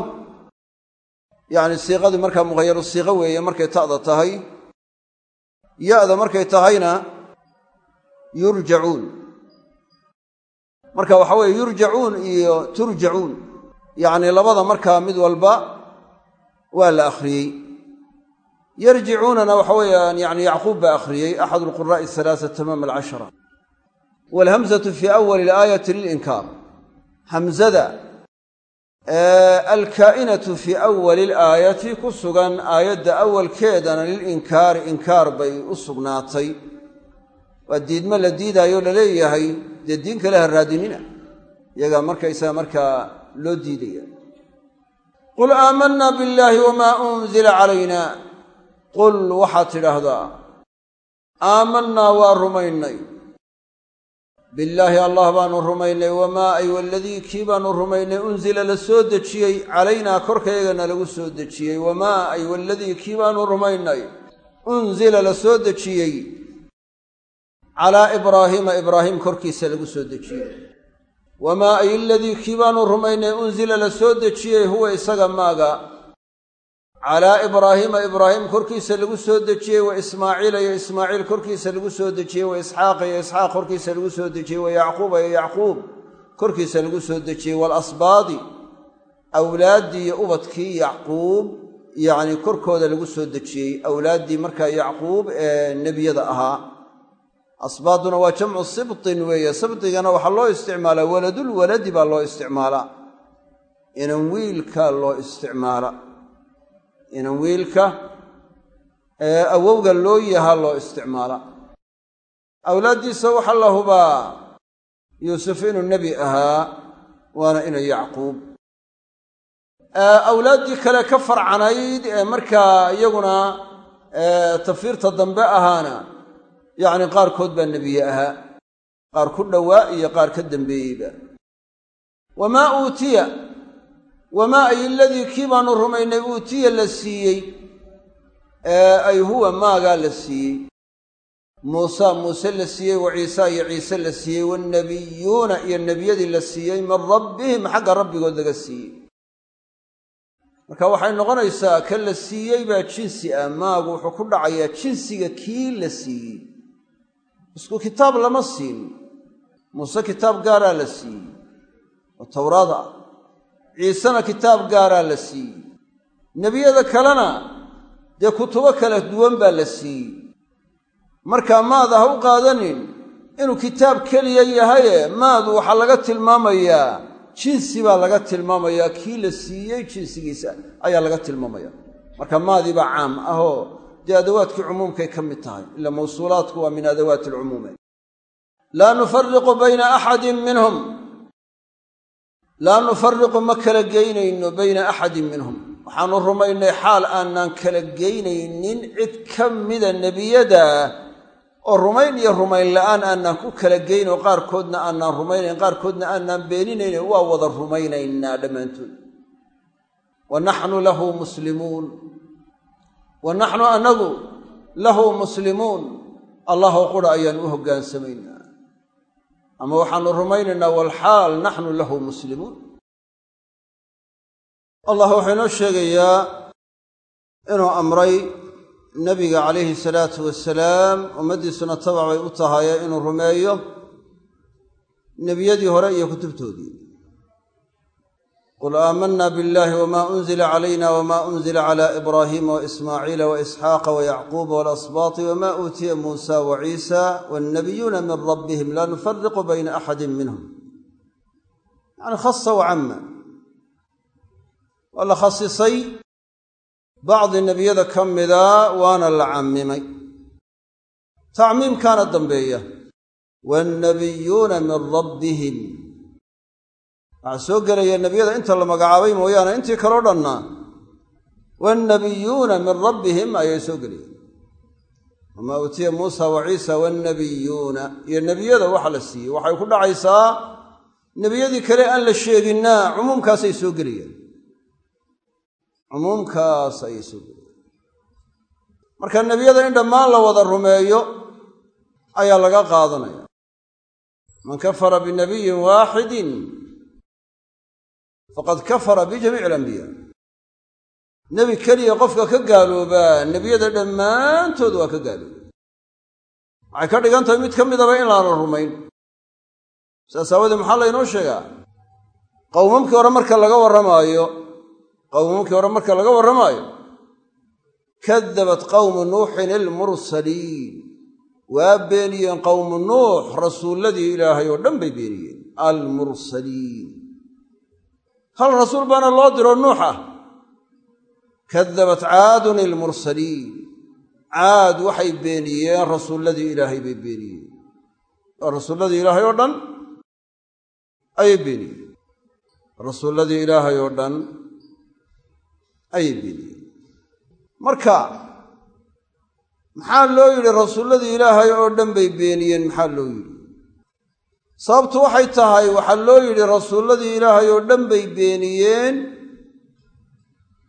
yacni siiqadii markaa muqayaru siiqo weeye markay ta'da tahay ya'da markay tahayna yurjacuun. Marka waxaa weeye yurjacuun iyo turjacuun. Yacni labada markaa mid walba waa la akhriyey. Yarjicuunana waxa weeyaan yani yacquub baa akhriyey axad alquraa'i halaasa tamaam alcashara. Walhamzatu fii awali ilaayati lilinkaar hamzada alkaa'inatu fii awali ilaayati ku sugan aayadda awalkeedana lilinkaari inkaar bay u sugnaatay. Waa diidmo la diidaayo la leeyahay dee diin kale ha raadinina iyagaa markaysaga markaa loo diidaya. Qul aamanna billaahi wamaa unzila calayna. Qul waxaad tidhaahdaa aamannaa waa rumaynay billaahi allah baanu rumaynay wamaa ay waladii kii baanu rumaynay unzila la soo dejiyey calaynaa korkaygana lagu soo dejiyey wamaa ay waladii kii baanu rumaynay unzila la soo dejiyey calaa ibraahiima ibraahim korkiisa lagu soo dejiyey. Wamaa ay aladii kii baanu rumaynay unzila la soo dejiyey huwa isaga maaga calaa ibraahiima ibraahim korkiisa lagu soo dejiyey wa ismaaciila iyo ismaaciil korkiisa lagu soo dejiyey wa isxaaqa iyo isxaaq korkiisa lagu soo dejiyey wa yacquuba iyo yacquub korkiisa lagu soo dejiyey waalasbaadi awlaaddii iyo ubadkii yacquub yacni korkooda lagu soo dejiyey awlaaddii markaa yacquub ee nebiyada ahaa. Asbaaduna waa jamcu sibtin weeye sibdigana waxaa loo isticmaalaa waladul waladi baa loo isticmaalaa inan wiilka loo isticmaala inan wiilka ee awowga loo yahaa loo isticmaala. Awlaaddiisa waxaa la hubaa yuusuf inuu nebi ahaa waana ina yacquub. Awlaaddii kale ka farcanayd ee markaa iyaguna tafiirta dambe ahaana yacni qaarkood baa nebiye ahaa. Qaar ku dhowaa iyo qaar ka dambeeyeyba wamaa uutiya wamaa ay iladii kii baanu rumaynay uutiya la siiyey ay huwa maagaa la siiyey muusa muuse la siiyey wa ciisa iyo ciise la siiyey wannabiyuuna iyo nebiyadii la siiyey min rabbihim xagga rabbigood laga siiyey marka waxay noqonaysaa ka la siiyey baa jinsi ah maagu wuxuu ku dhacayaa jinsiga kii la siiyey isku kitaab lama siin muuse kitaab gaaraa la siiyey oo towraada ah ciisena kitaab gaaraa la siiyey nebiyada kalena dee kutubo kala duwan baa la siiyey markaa maada ha u qaadanin inuu kitaab keliya yahaye maadu waxaa laga tilmaamayaa jinsi baa laga tilmaamayaa kii la siiyey jinsigiisa ayaa laga tilmaamaya. Marka maadii caam ahoo dee adawaadkii cumuumkay ka mid tahay ila mawsuulaadku waa min adawaati alcumuume. Laa nufariqu bayna axadin minhum laa nufariqu ma kala geynayno bayna axadin minhum. Waxaanu rumaynay xaal aanaan kala geynaynin cid ka mida nebiyada oo rumayn iyo rumayn la'aan aanaan ku kala geyn oo qaarkoodna aanaan rumaynayn qaarkoodna aanaan beeninayn waa wada rumaynaynaa dhammaantood. Wa naxnu lahu muslimuun. Wa naxnu annagu lahu muslimuun. Allahoo qura ayaan u hoggaansamaynaa ama waxaanu rumaynaynaa walxaal naxnu lahu muslimuun. Allah wuxuu inoo sheegayaa inuu amray nebiga calayhi salaatu wasalaam ummaddiisuna tabac bay u tahaye inuu rumeeyo nebiyadii hore iyo kutubtoodii qul aamanna biاllahi wma unzila calayna wma unzila cla ibraahiima waismaaciila waisxaaqa wayacquuba walasbaati wma uutiya muusa waciisa wannabiyuuna min rabbihim laa nufariqu bayna axadi minhum yani khasa wacama waa la khasisay bacdi nebiyada ka mida waana la cammimay tacmiimkaana dambeeya wannabiyuuna min rabbihim waxaa soo gelaya nebiyada inta la magacaabay mooyaane intii kaleo dhanna wannabiyuuna min rabbihim ayay soo gelayeen wamaa uutiya muusa wa ciisa wannabiyuuna iyo nebiyada waxa la siiyey. Waxay ku dhacaysaa nebiyadii kale aan la sheeginna cumuumkaasay soo gelayeen cumuumkaas ayay soo gelayeen marka nebiyada in dhammaan la wada rumeeyo ayaa laga qaadanaya. Man kafara binabiyin waaxidin faqad kafara bijamiici alambiyaa nebi keliya qofka ka gaaloobaa nebiyada dhammaantood waa ka gaaloobay waxay ka dhigan tahay mid ka midaba in laana rumayn. Saas maxaa laynoo sheegaa? Qowmamkii hore marka laga warramaayo qowmamkii hore marka laga warramaayo kadabat qawmu nuuxin ilmursaliin waa beeniyeen qowmu nuux rasuulladii ilaahay oo dhan bay beeniyeen almursaliin hal rasuul baana loo diro nuux ah kadabat caadun ilmursaliin caad waxay beeniyeen rasuulladii ilaahay bay beeniyeen oo rasuulladii ilaahay oo dhan ayay beeniyeen rasuulladii ilaahay oo dhan ayay beeniyeen marka maxaa loo yidhi rasuulladii ilaahay oo dhan bay beeniyeen maxaa loo yidhi sababtu waxay tahay waxaa loo yidhi rasuulladii ilaahay oo dhan bay beeniyeen.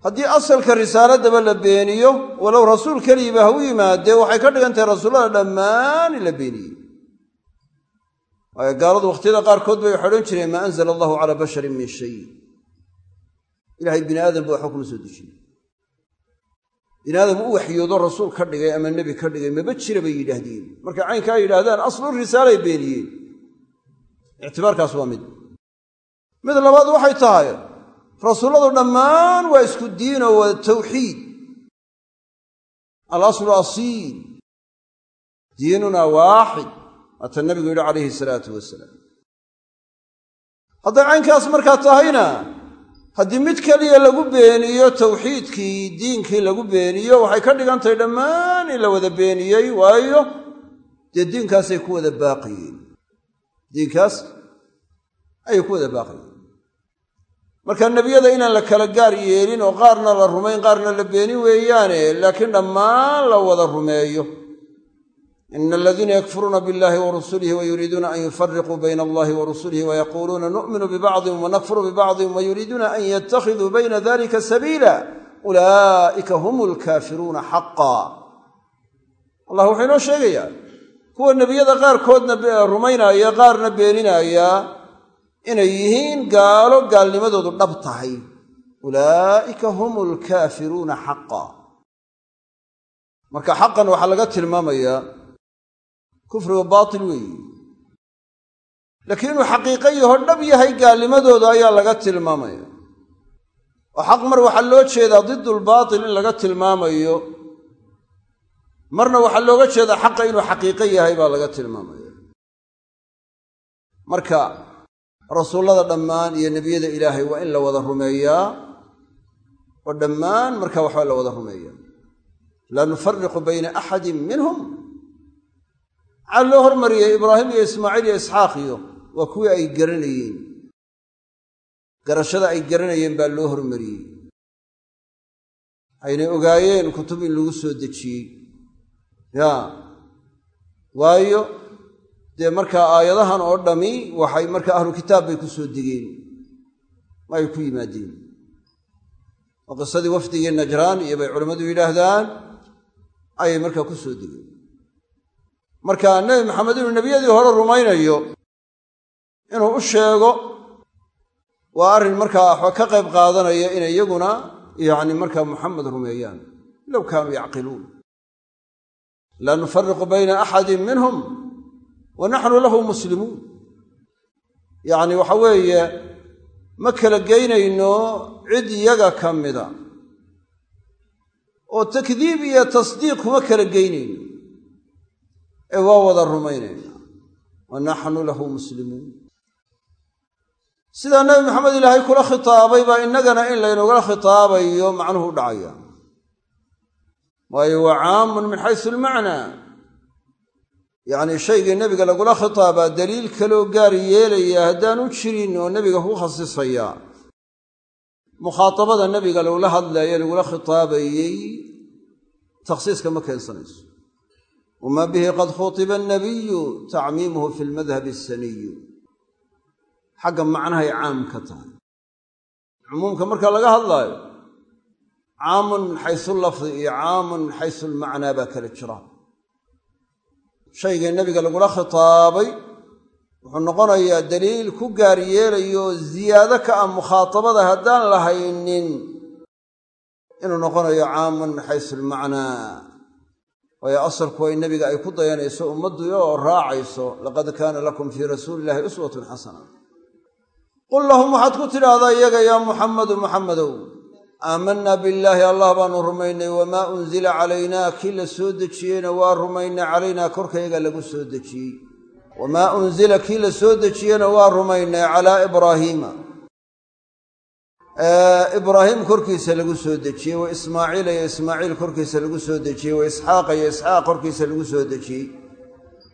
Haddii asalka risaaladaba la beeniyo walow rasuul keliyiba ha u yimaadee waxay ka dhigan tahay rasuullada dhammaan in la beeniyey. Waayo gaaladu wakhtiyada qaarkood bay waxay jireen maa anzala allahu calaa basharin min shay. Ilahay bini aadam ba waxba kuma soo dejiyey. Bini aadam u waxyoodo rasuul ka dhigay ama nebi ka dhigay maba jira bay yidhaahdeen. Markay caynkaa yidhaahdaan aslu risaalay beeniyeen ictibaarkaas waa mid. Mid labaad waxay tahay rasuulladu dhammaan waa isku diinoo waa tawxiid. Alaslu asiil diinunaa waaxid waata nabigu yidhi calayhi salaatu wasalaam hadday caynkaas markaa tahayna haddii mid keliya lagu beeniyo tawxiidkii diinkii lagu beeniyo waxay ka dhigan tahay dhammaan in la wada beeniyey waayo dee diinkaasay ku wada baaqiyeen diinkaas ayay ku wada baaqayeen marka nebiyada inaan la kala gaar yeelin oo qaarna la rumayn qaarna la beenin weeyaane laakiin dhammaan la wada rumeeyo. Ina aladiina yakfuruuna billahi wa rusulihi wa yuriiduuna an yufariquu bayna allahi wa rusulihi wayaquuluuna nu'minu bibacdin wanakfuru bibacdin wa yuriiduuna an yattakhiduu bayna dalika sabiila ulaa'ika hum lkaafiruuna xaqa allah wuxuu inoo sheegayaa kuwa nebiyada qaarkoodna rumaynaaya qaarna beeninaaya inay yihiin gaalo gaalnimadoodu dhab tahay. Ulaa'ika hum lkaafiruuna xaqa. Marka xaqan waxaa laga tilmaamayaa kufrigu baatil weeyi. Laakiin inuu xaqiiqo yaho dhab yahay gaalnimadooda ayaa laga tilmaamaya. Oo xaq mar waxaa loo jeedaa didulbaatil in laga tilmaamayo marna waxaa looga jeedaa xaqa inuu xaqiiqo yahay baa laga tilmaamaya. Marka rasuullada dhammaan iyo nebiyada ilaahay waa in la wada rumeeyaa oo dhammaan marka waxaa la wada rumeeyaa. Laa nufariqu bayna axadin minhum. Maxaa loo hormariyey ibraahim iyo ismaaciil iyo isxaaq iyo waa kuwii ay garanayeen. Garashada ay garanayeen baa loo hormariyey. Aynay ogaayeen kutub in lagu soo dejiyey yaa waayo dee markaa aayadahan oo dhammi waxay markaa ahlu kitaab bay ku soo degeen ma ay ku yimaadeen. Oo qisadii wafdigii najraan iyo bay culammadu yidhaahdaan ayay markaa ku soo degeen marka nebi maxamed inuu nebiyadii hore rumaynayo inuu u sheego waa arrin markaa waxba ka qayb qaadanaya inay iyaguna yacni markaa muxamed rumeeyaan. Low kaanuu yacqiluun laa nufariqu bayna axadin minhum wa naxnu lahu muslimuun. Yacni waxa weeye ma kala geynayno cid iyaga ka mida. Oo takdiib iyo tasdiiq kuma kala geynayno. Ee waa wada rumaynayna. Wa naxnu lahu muslimuun. Sidaa nabi maxamed ilaahay kula khitaabay baa innagana in laynugala khitaabayo macnuhu u dhacaya waayo waa caamun min xaysu almacnaa yacnii shaygii nebiga lagula khitaabaa daliil kaloo gaar yeelaya haddaanu jirin oo nebiga ku khasisaya. Mukhaatabada nebiga lagula hadlaye lagula khitaabayey takhsiiska ma keensanayso. Wamaa bihi qad khutiba annabiyu tacmiimuhu fi lmadhabi asaniyu xagga macnahay caam ka tahay. Cumuumka marka laga hadlaayo caamun min lafdi iyo caamun min xaysu almacnaa baa kala jira. Shaygii nebiga lagula khitaabay wuxuu noqonayaa daliil ku gaar yeelayo ziyaado ka ah mukhaatabada haddaan la haynin inuu noqonayo caamun min xaysu almacnaa waayo asalku way nebiga ay ku dayanayso ummaddu oo raacayso laqad kaana lakum fii rasuuli illahi uswatun xasana. Qul lahum waxaad ku tidhaahdaa iyaga yaa muxamadu muxamedow aamanaa billaahi allah baanu rumaynay wamaa unzila calaynaa kii la soo dejiyeyna waa rumaynay calaynaa korkayga lagu soo dejiyey. Wamaa unzila kii la soo dejiyeyna waa rumaynay calaa ibraahiima ibraahim korkiisa lagu soo dejiyey wa ismaaciila iyo ismaaciil korkiisa lagu soo dejiyey wa isxaaqa iyo isxaaq korkiisa lagu soo dejiyey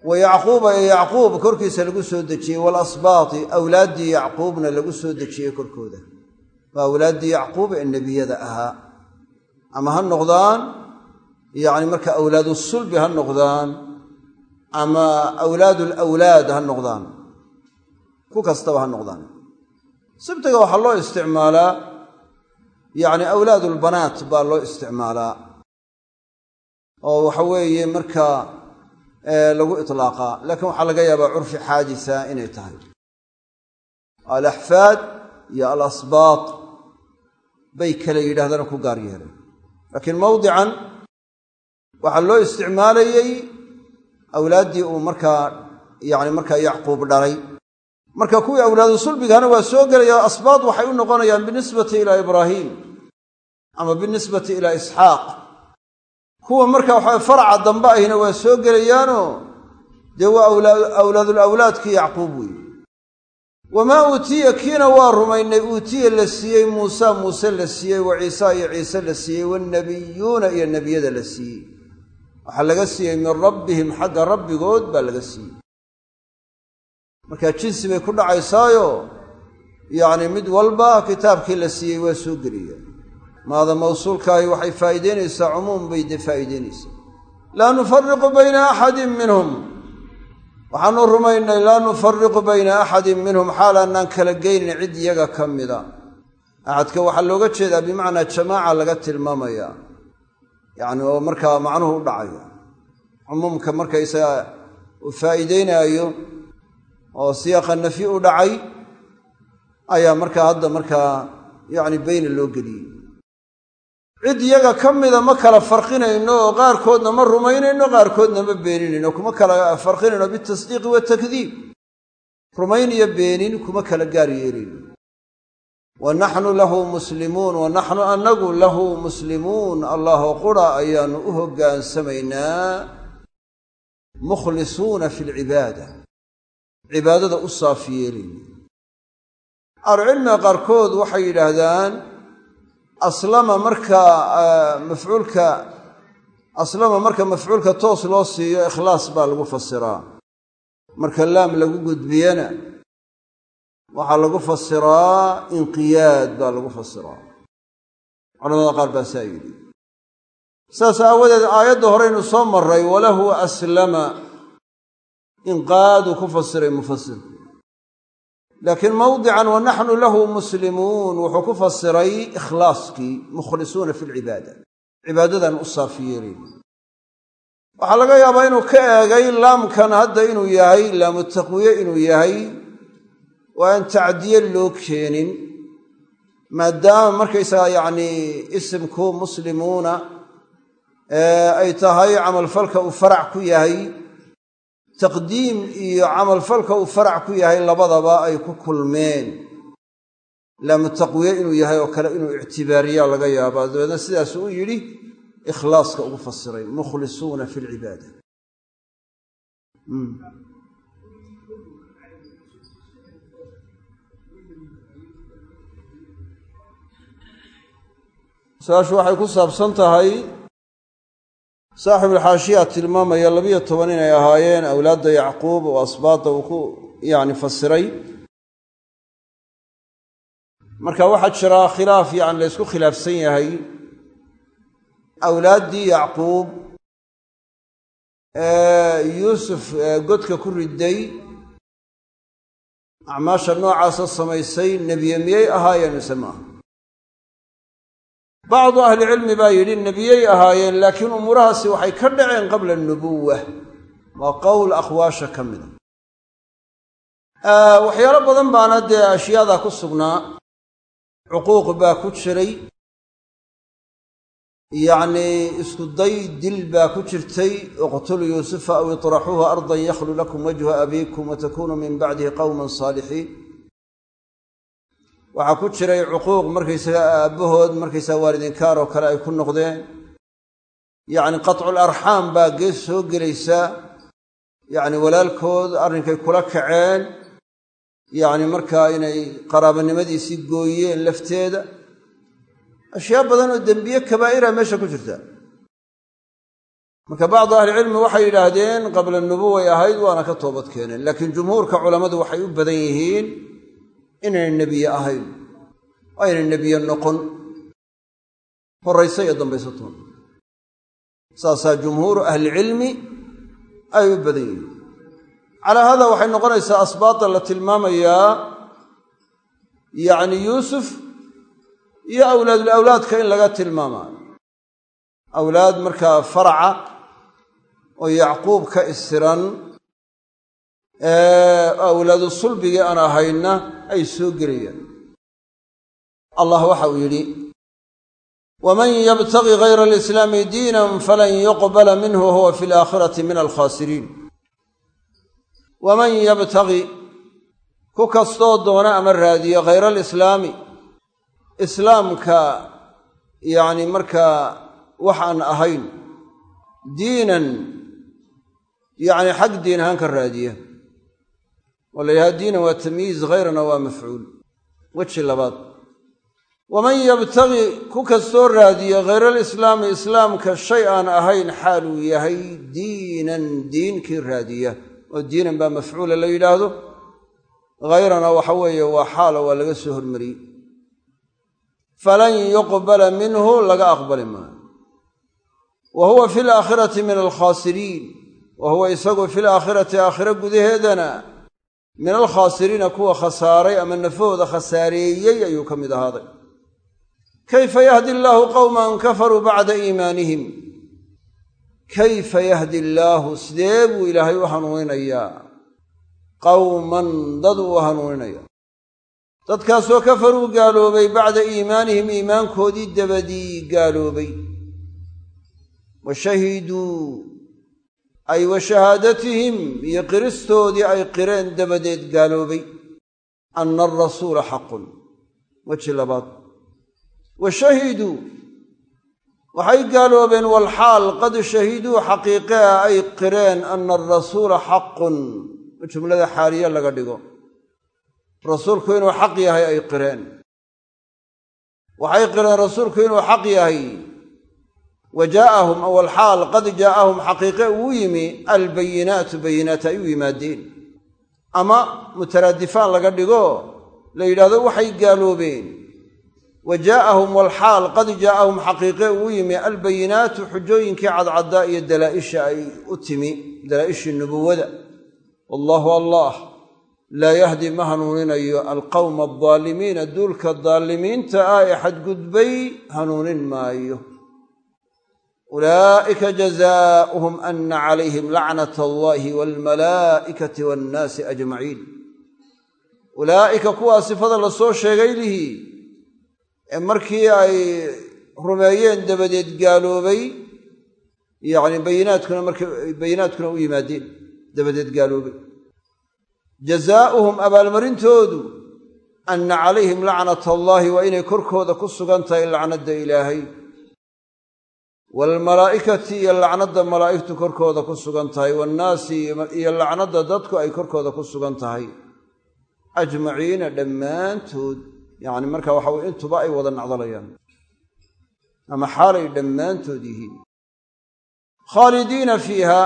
wa yacquuba iyo yacquub korkiisa lagu soo dejiyey waalasbaati awlaaddii yacquubna lagu soo dejiyey korkooda waa awlaaddii yacquub ee nebiyada ahaa. Ama ha noqdaan yacni marka awlaadu sulbi ha noqdaan ama awlaadu alawlaad ha noqdaan. Ku kastaba ha noqdaan. Sibtiga waxaa loo isticmaalaa yacni awlaad ulbanaat baa loo isticmaalaa. Oo waxa weeye markaa lagu itlaaqaa laakiin waxaa laga yaabaa curfi xaadisa inay tahay. Alaxfaad iyo alasbaat bay kale yidhahdana ku gaar yeeleen laakiin mawdican waxaa loo isticmaalayey awlaaddii uu markaa yacni markaa yacquub dhalay. Marka kuwii awlaadu sulbigana waa soo gelaya asbaad waxay u noqonayaan binisbati ilaa ibraahiim ama binisbati ilaa isxaaq. Kuwa marka waxa faraca dambe ahina waa soo gelayaanoo dee waa awlaadulawlaadkii yacquub weeye wamaa uutiya kiina waa rumaynay uutiya la siiyey muusa muuse la siiyey wa ciisa iyo ciise la siiyey wannabiyuuna iyo nebiyada la siiyey. Waxaa laga siiyey min rabbihim xagga rabbigood baa laga siiyey. Markaa jinsi bay ku dhacaysaayo yacni mid walba kitaabkii la siiyey waa soo geliya. Maada mawsuulkaahi waxay faa'iideynaysaa cumuum bay dee faa'iideynaysaa. Laa nufariqu bayna axadin minhum waxaanu rumaynay laa nufariqu bayna axadin minhum xaal aanaan kala geynin cid iyaga ka mida. Axadka waxaa looga jeedaa bimacnaa jamaaca laga tilmaamaya. Yacni oo markaa macnuhu u dhacayo cumuumka markaysaga uu faa'iideynaayo oo siyaaqa nafyi u dhacay ayaa markaa hadda markaa yacni beyna loo geliyey cid iyaga ka mida ma kala farqinayno oo qaarkoodna ma rumaynayno qaarkoodna ma beeninayno. Kuma kala farqinayno bitasdiiqi watakdiib rumayn iyo beenin kuma kala gaar yeelayno wa naxnu lahu muslimuun wa naxnu annagu lahu muslimuun. Allahoo qura ayaannu u hoggaansamaynaa. Mukhlisuuna fi lcibaada cibaadada u saafi yeelayna ahlucilmiga qaarkood waxay yidhaahdaan aslama marka mafcuulka aslama marka mafcuulka toos loo siiyo ikhlaas baa lagu fasiraa. Marka laam lagu gudbiyana waxaa lagu fasiraa inqiyaad baa lagu fasiraa. Culamada qaar baa saa yidhi. Saas aawadeed aayadda horeynu soo marray walahu aslama. Inqaaduu ku fasiray mufasirku laakiin mawdican wa naxnu lahu muslimuun wuxuu ku fasiray ikhlaaskii mukhlisuuna fi lcibaada cibaadadan u saafi yeelayna waxaa laga yaabaa inuu ka eegay laamkan hadda inuu yahay laamu taqwiye inuu yahay waa aan tacdiye loo keenin maadaama markaysaga yacni isimku muslimuuna ay tahay camalfalka uu farac ku yahay taqdiim iyo camalfalka uu farac ku yahay labadaba ay ku kulmeen. Laamu taqwiye inuu yahay oo kale inuu ictibaariyaa laga yaabaa. Dabeedna sidaas u yidhi ikhlaaska ugu fasiray mukhlisuuna fi lcibaada su'aashu waxay ku saabsan tahay saaxibulxaashiya tilmaamaya labiyo toban inay ahaayeen awlaadda yacquub oo asbaadda uu ku yacni fasiray. Marka waxaa jira khilaaf yacni la ysku khilaafsan yahay. Awlaaddii yacquub ee yuusuf godka ku riday acmaasha noocaasa samaysay nebiye miyey ahaayeen mise maaha bacdu ahlicilmi baa yidhi nebiyey ahaayeen laakiin umuurahaasi waxay ka dhaceen qabla anubuwa waa qowl aqwaasha ka mida waxyaalo badan baana dee ashyaada ku sugnaa. Cuquuq baa ku jiray. Yacnii isku day dil baa ku jirtay. Iqtuluu yuusufa aw itraxuuhu ardan yakhlu lakum wajhu abiikum watakunuu min bacdihi qowman saalixiin waxaa ku jiray cuquuq markaysaga aabbahood markaysaga waalidinkaar oo kale ay ku noqdeen. Yacni qatcul arxaam baa gees soo gelaysa. Yacni walaalkood arrinkay kula kaceen. Yacni markaa inay qaraabanimadiisii gooyeen lafteeda. Ashyaa badan oo dembiye kabaa'ira meesha ku jirta. Marka bacdu ahlicilmi waxay yidhaahdeen qabla nubuway ahayd waana ka toobad keeneen. Laakiin jumhuurka culammadu waxay u badan yihiin inaynay nebiye ahayn oo aynay nebiye noqon. Horraysa iyo dambaysatoon. Saasaa jumhuuru ahlicilmi ay u badan yihiin. Calaa haada waxay noqonaysaa asbaata la tilmaamayaa yacni yuusuf iyo awlaadul awlaadka in laga tilmaamaayo awlaad markaa faraca oo yacquub ka isiran awlaadu sulbigii aan ahayna ay soo gelayaan allah waxa uu yidhi waman yabtagi gayra alislaami diinan falan yuqbala minhu huwa fi alaakhirati min alkhaasiriin waman yabtagi ku kastoo doona ama raadiyo hayra alislaami islaamka yacni markaa wax aan ahayn diinan yacni xag diin ahaan ka raadiya oo la diinan waa tamyiiz hayrana waa mafcuul. Weji labaad. Waman yabtagi ku kastoo raadiyo hayra alislaami islaamka shay aan ahayn xaaluu yahay diinan diinkii raadiya oo diinan baa mafcuula la yidhaahdo hayrana waxa weeye waa xaala waa laga soo hormariyey. Falan yuqbala minhu laga aqbali maayo. Wa huwa fi laakhirati min alkhaasiriin wa huwa isagu fi laakhirati aakhire gudaheedana min alkhaasiriina kuwa khasaaray ama nafahooda khasaareeyey ayuu ka mid ahaaday kayfa yahdi allaahu qowman kafaruu bacda iimaanihim kayfa yahdi allaahu sidee buu ilaahay u hanuuninayaa qowman dad uu hanuuninaya dadkaasoo kafaruu gaaloobay bacda iimaanihim iimaankoodii dabadii gaaloobay wa ay wa shahaadatihim iyo qiristoodii ay qireen dabadeed gaaloobay. Anna alrasuula xaqun weji labaad. Wa shahiduu waxay gaaloobeen walxaal qad shahiduu xaqiiqea ay qireen anna alrasuula xaqun jumlada xaaliye laga dhigo. Rasuulku inuu xaq yahay ay qireen. Waxay qireen rasuulku inuu xaq yahay wa jaa'ahum awalxaal qad jaa'ahum xaqiiqe uu yimi albayinaatu bayinaat ay u yimaadeen ama mutaraadifaan laga dhigo la yidhahdo waxay gaaloobeen wa jaa'ahum walxaal qad jaa'ahum xaqiiqe uu yimi albayinaatu xujooyinkii cadcaddaa iyo dalaa'isha ay u timi dalaa'ishii nubuwada wallaahu allah laa yahdi ma hanuuninayo alqowma aldaalimiina duulka daalimiinta ah ee xadgudbay hanuunin maayo ulaa'ika jazaauhum ana calayhim lacnat allahi waalmalaa'ikati waannaasi ajmaciin ulaa'ika kuwaa sifada la soo sheegay lihi ee markii ay rumeeyeen dabadeed gaaloobay yacni bayinaadkuna markay bayinaadkuna u yimaadeen dabadeed gaaloobay jazaa'uhum abaalmarintoodu anna calayhim lacnat allaahi waa inay korkooda ku sugan tahay lacnadda ilaahay waalmalaa'ikati iyo lacnadda malaa'igtu korkooda ku sugan tahay waannaasi iyo lacnadda dadku ay korkooda ku sugan tahay ajmaciina dhammaantood yacni marka waxa weye intuba ay wada nacdalayaan ama xaalay dhammaantood yihiin. Khaalidiina fiiha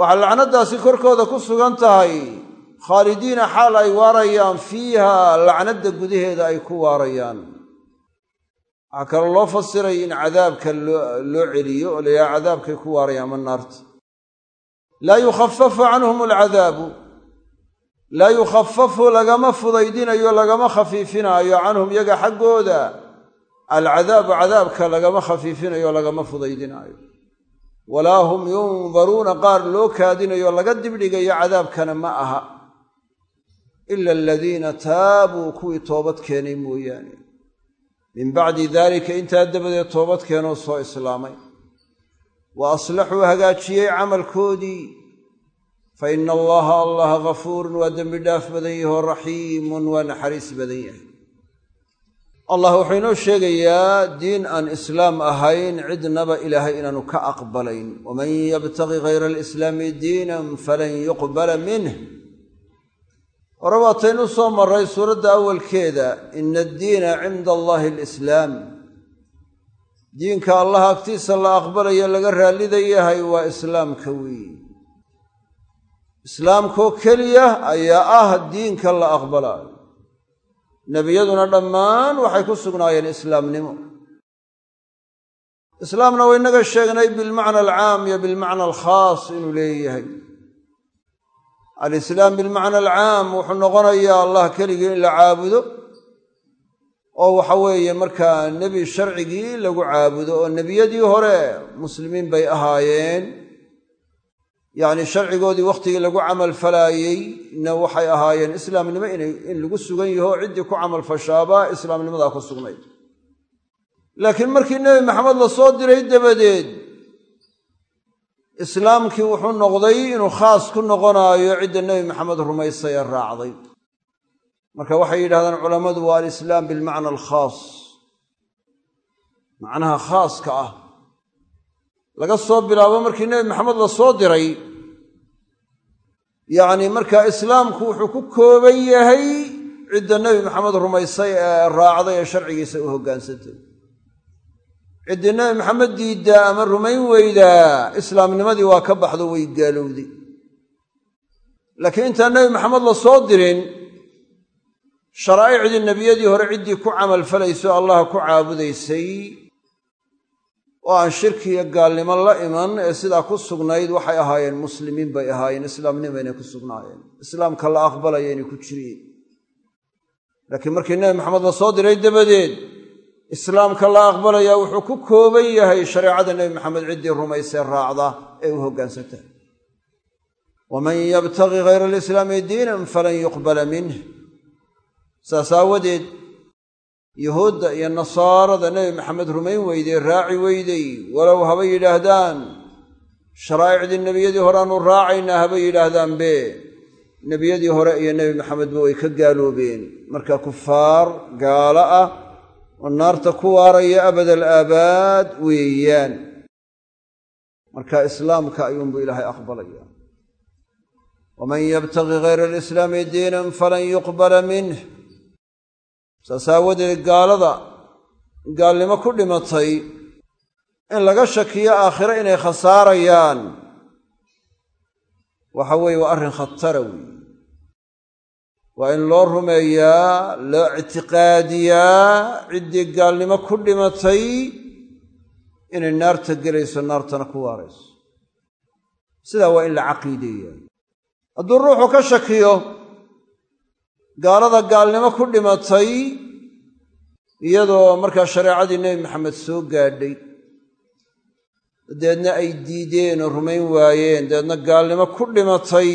waxaa lacnaddaasi korkooda ku sugan tahay khaalidiina xaal ay waarayaan fiiha lacnadda gudaheeda ay ku waarayaan waxaa kaloo loo fasiray in cadaabka loo celiyo oo la cadaabkay ku waarayaan ama naarta laa yukhafafu canhum alcadaabu. Laa yukhafafu lagama fudaydinayo lagama khafiifinaayo canhum yaga xaggooda. Alcadaabu cadaabka lagama khafiifinayo lagama fudaydinaayo. Walaa hum yundaruuna qaar loo kaadinayo laga dibdhigayo cadaabkana ma aha. Ila aladiina taabuu kuwii toobad keenay mooyaane min bacdi daalika intaa dabadeed toobad keenoo soo islaamay. Wa aslaxuu hagaajiyey camalkoodii. Fa ina allaha allaha ghafuurun waa dembi dhaaf badan yahoo raxiimun waa naxariis badan yahay. Allah wuxuu inoo sheegayaa diin aan islaam ahayn cidnaba ilaahay inaanu ka aqbalayn. Waman yabtaqi hayra alislaami diinan falan yuqbala minh hore waataynu soo maray suuradda awalkeeda ina addiina cinda allahi alislaam. Diinka allah agtiisa la aqbalayo laga raallida yahay waa islaamka weeye islaamkoo keliya ayaa ah diinka la aqbalaayo. Nebiyaduna dhammaan waxay ku sugnaayeen islaamnimo. Islaamna waynaga sheegnay bilmacna alcaam iyo bilmacna alkhaas inuu leeyahay alislaam bilmacna alcaam wuxuu noqonayaa allah keligii in la caabudo oo waxa weeye markaa nebi sharcigii lagu caabudo oo nebiyadii hore muslimiin bay ahaayeen. Yacni sharcigoodii wakhtigii lagu camal falaayey na waxay ahaayeen islaamnimo in lagu sugan yaho ciddii ku camal fashaaba islaamnimadaa ku sugnayd laakiin markii nebi maxamed la soo diray dabadeed islaamkii wuxuu noqday inuu khaas ku noqonaayo cidda nebi maxamed rumaysay ee raacday. Marka waxay yidhahdaan culammadu waa alislaam bilmacna alkhaas. Macnaha khaaska ah. Laga soo bilaabo markii nebi maxamed la soo diray yacni markaa islaamku wuxuu ku kooban yahay cidda nebi maxamed rumaysay ee raacday ee sharcigiisa u hoggaansantay ciddii nebi maxamed diiddaa ama rumayn weydaa islaamnimadii waa ka baxdo way gaalowday. Laakiin intaan nebi maxamed la soo dirin sharaa'icdii nebiyadii hore ciddii ku camalfalayso allaha ku caabudaysay. Oo aan shirki iyo gaalnimo la iman ee sidaa ku sugnayd waxay ahaayeen muslimiin bay ahaayeen islaamnimaynay ku sugnaayeen. Islaamka la aqbalaya inay ku jireen laakiin markii nebi maxamed la soo diray dabadeed islaamka la aqbalayaa wuxuu ku kooban yahay shareecada nebi maxamed ciddii rumaysee raacda ee u hoggaansanta waman yabtaqi hayra alislaami diinan falan yuqbala minh saas aawadeed yuhuudda iyo nasaarada nebi maxamed rumayn weydey raaci weydey walow haba yidhaahdaan sharaa'icdii nebiyadii hore aanu raacaynaa haba yidhaahdaanbe nebiyadii hore iyo nebi maxamedba way ka gaaloobeen. Marka kufaar gaalo ah oo naarta ku waaraya abadal aabaad weeyaan. Marka islaamka ayuunbuu ilaahay aqbalaya waman yabtaqi hayra alislaami diinan falan yuqbala minh saas aawadeed gaalada gaalnimo ku dhimatay in laga shakiyo aakhiro inay khasaarayaan waxa weeye waa arrin khatara weeye waa in loo rumeeyaa loo ictiqaadiyaa ciddii gaalnimo ku dhimatay inay naarta gelayso naartana ku waarayso. Sidaa waa in la caqiideeyaa hadduu ruuxu ka shakiyo gaalada gaalnimo ku dhimatay iyadoo markaa shareecadii nebi maxamed soo gaadhay dabeedna ay diideen oo rumayn waayeen dabeedna gaalnimo ku dhimatay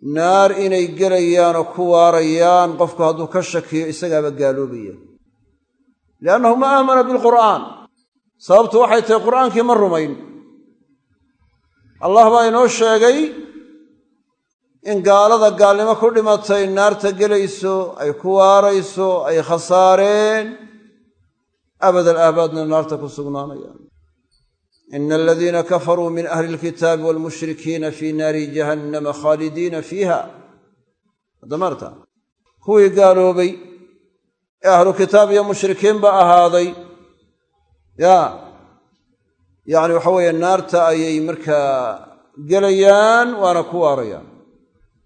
naar inay gelayaan oo ku waarayaan qofku hadduu ka shakiyo isagaaba gaaloobaya liannahu ma aamana bilqur'aan. Sababtu waxay tahay qur'aankii ma rumayn. Allah baa inoo sheegay in gaalada gaalnimo ku dhimatay naarta gelayso ay ku waarayso ay khasaareen abadal aabaadna naarta ku sugnaanayaan ina aladiina kafaruu min ahli alkitaabi waalmushrikiina fii naari jahannama khaalidiina fiiha adamarta kuwii gaaloobay ee ahlu kitaab iyo mushrikiinba ahaaday ya yacni waxa weeye naarta ayay markaa gelayaan waana ku waarayaan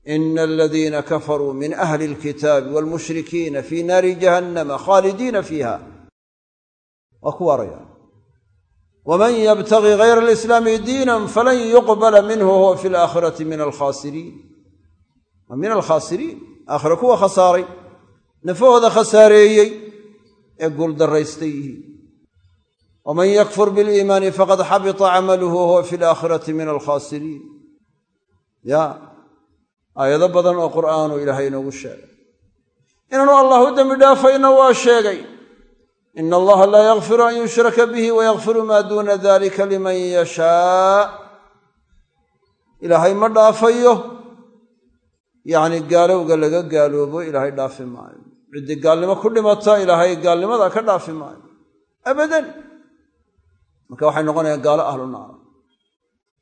ina aladiina kafaruu min ahli alkitaabi waalmushrikiina fii naari jahannama khaalidiina fiiha waman yabtagi hayra alislaami diinan falan yuqbala minhu huwa fi alaakhirati min alkhaasiriin wa min alkhaasiriin aakhira kuwa khasaaray nafahooda khasaareeyey ee guuldarraystay yihiin waman yakfur biliimaani faqad xabita camaluhu huwa fi alaakhirati min alkhaasiriin ya aayado badan oo qur'aanu ilaahay inoogu sheegay inaanu allah u dembi dhaafayna waa sheegay ina allaha laa yakfiru an yushraka bihi wayakfiru maa duuna dalika liman yashaa ilaahay ma dhaafayo yacni gaalowga laga gaaloobo ilaahay dhaafi maayo ciddii gaalnimo ku dhimata ilaahay gaalnimada ka dhaafi maayo abadan marka waxay noqonayaan gaalo ahlu naar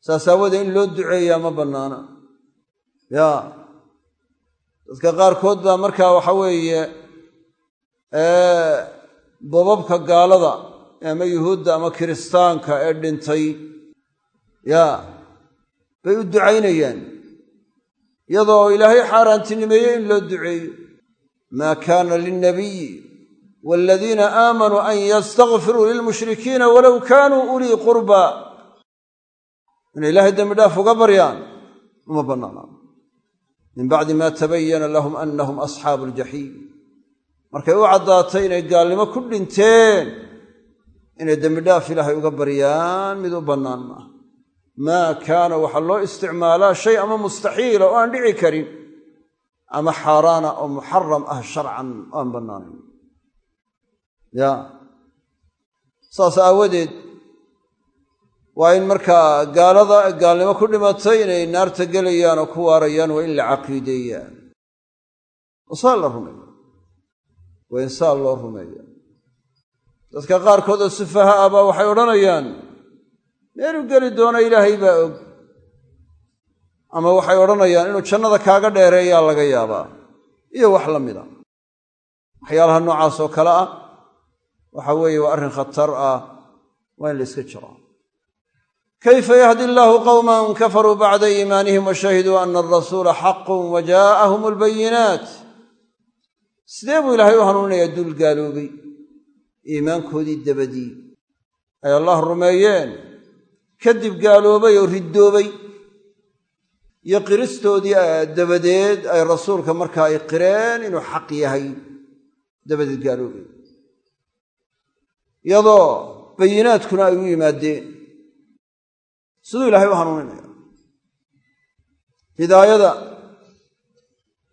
saas aawoodee in loo duceeyaa ma bannaana ya dadka qaarkood baa markaa waxa weeye bobabka gaalada ama yuhuudda ama kiristaanka ee dhintay ya bay u ducaynayaan. Iyadoo ilaahay xaaraantinimeeyey in loo duceeyo maa kaana lilnabiyi waaladiina aamanuu an yastakfiruu lilmushrikiina walow kaanuu ulii qurba. Inay ilaahay dembi dhaaf uga baryaan uma bannaana min bacdi ma tabayana lahum anahum asxaabu aljaxiim markay u caddaatay inay gaalnimo ku dhinteen inay dembidhaaf ilaahay uga baryaan mid u bannaan maaha maa kaana waxaa loo isticmaalaa shay ama mustaxiila oo aan dhici karin ama xaaraana oo muxaram ah sharcan oo aan bannaanayn ya. Saas aawadeed waa in markaa gaalada gaalnimo ku dhimatay inay naarta gelayaan oo ku waarayaan waa in la caqiideeyaan. Wasaa la rumeeya waa in saa loo rumeeya. Dadka qaarkood oo sufaha ah baa waxay odhanayaan meeluu geli doono ilaahay baa og. Ama waxay odhanayaan inuu jannada kaaga dheereeyaa laga yaabaa. Iyo wax la mida waxyaalaha noocaas oo kale ah waxa weeye waa arrin khatar ah waa in la iska jiraa kayfa yahdi illaahu qowman kafaruu bacda iimaanihim washahiduu ana alrasuula xaqun wa jaa'ahum albayinaat sidee buu ilaahay u hanuuninayaa duul gaaloobay iimaankoodii dabadii. Ay allah rumeeyeen. Kadib gaaloobay oo riddoobay. Iyo qiristoodii dabadeed ay rasuulka markaa ay qireen inuu xaq yahay dabadeed gaaloobay. Iyadoo bayinaadkuna ay u yimaadeen. Siduu ilaahay u hanuuninaya. Hidaayada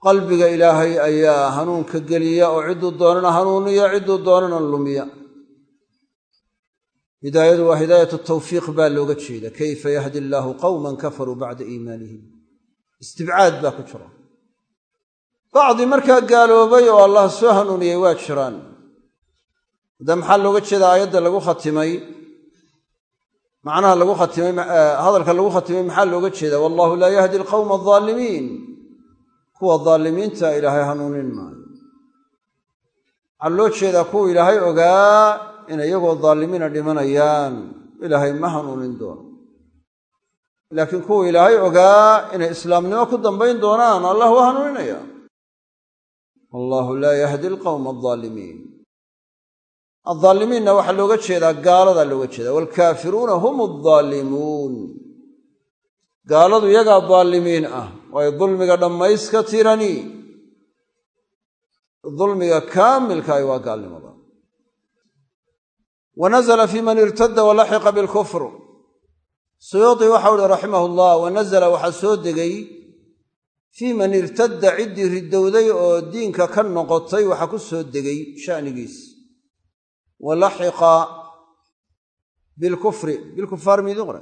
qalbiga ilaahay ayaa hanuunka geliya oo cidduu doonana hanuuniya cidduu doonana lumiya. Hidaayadu waa hidaayatu tawfiiq baa looga jeeda kayfa yahdi illaahu qowman kafaruu bacda iimaanihim? Istibcaad baa ku jira. Bacdi markaa gaaloobay oo allah soo hanuuniyey waa jiraan. Hadda maxaa looga jeedaa aayadda lagu khatimay? Macnaha lagu khatimay hadalka lagu khatimay maxaa looga jeedaa? Wallahu laa yahdi alqowma aldaalimiin kuwa daalimiinta ilaahay hanuunin maayo. Waxaa loo jeedaa kuwa ilaahay ogaa in iyagoo daalimiina dhimanayaan ilaahay ma hanuunin doono. Laakiin kuwa ilaahay ogaa inay islaamnimo ku dambayn doonaan allah waa hanuuninaya. Allahu laa yahdi alqowma aldaalimiin addaalimiinna waxaa looga jeedaa gaaladaa looga jeedaa. Waalkaafiruuna hum addaalimuun gaaladu iyagaa daalimiin ah waayo dulmiga dhammayska tirani. Dulmiga kaamilkaahi waa gaalnimada wa nazla fii man irtada walaxiqa bilkufr suyuuti waxau uhi raximah llah wa nazla waxaa soo degay fii man irtadda ciddii ridowday oo diinka ka noqotay waxaa ku soo degay sha'nigiis. Wa laxiqa bilkufri bilkufaar miidin qora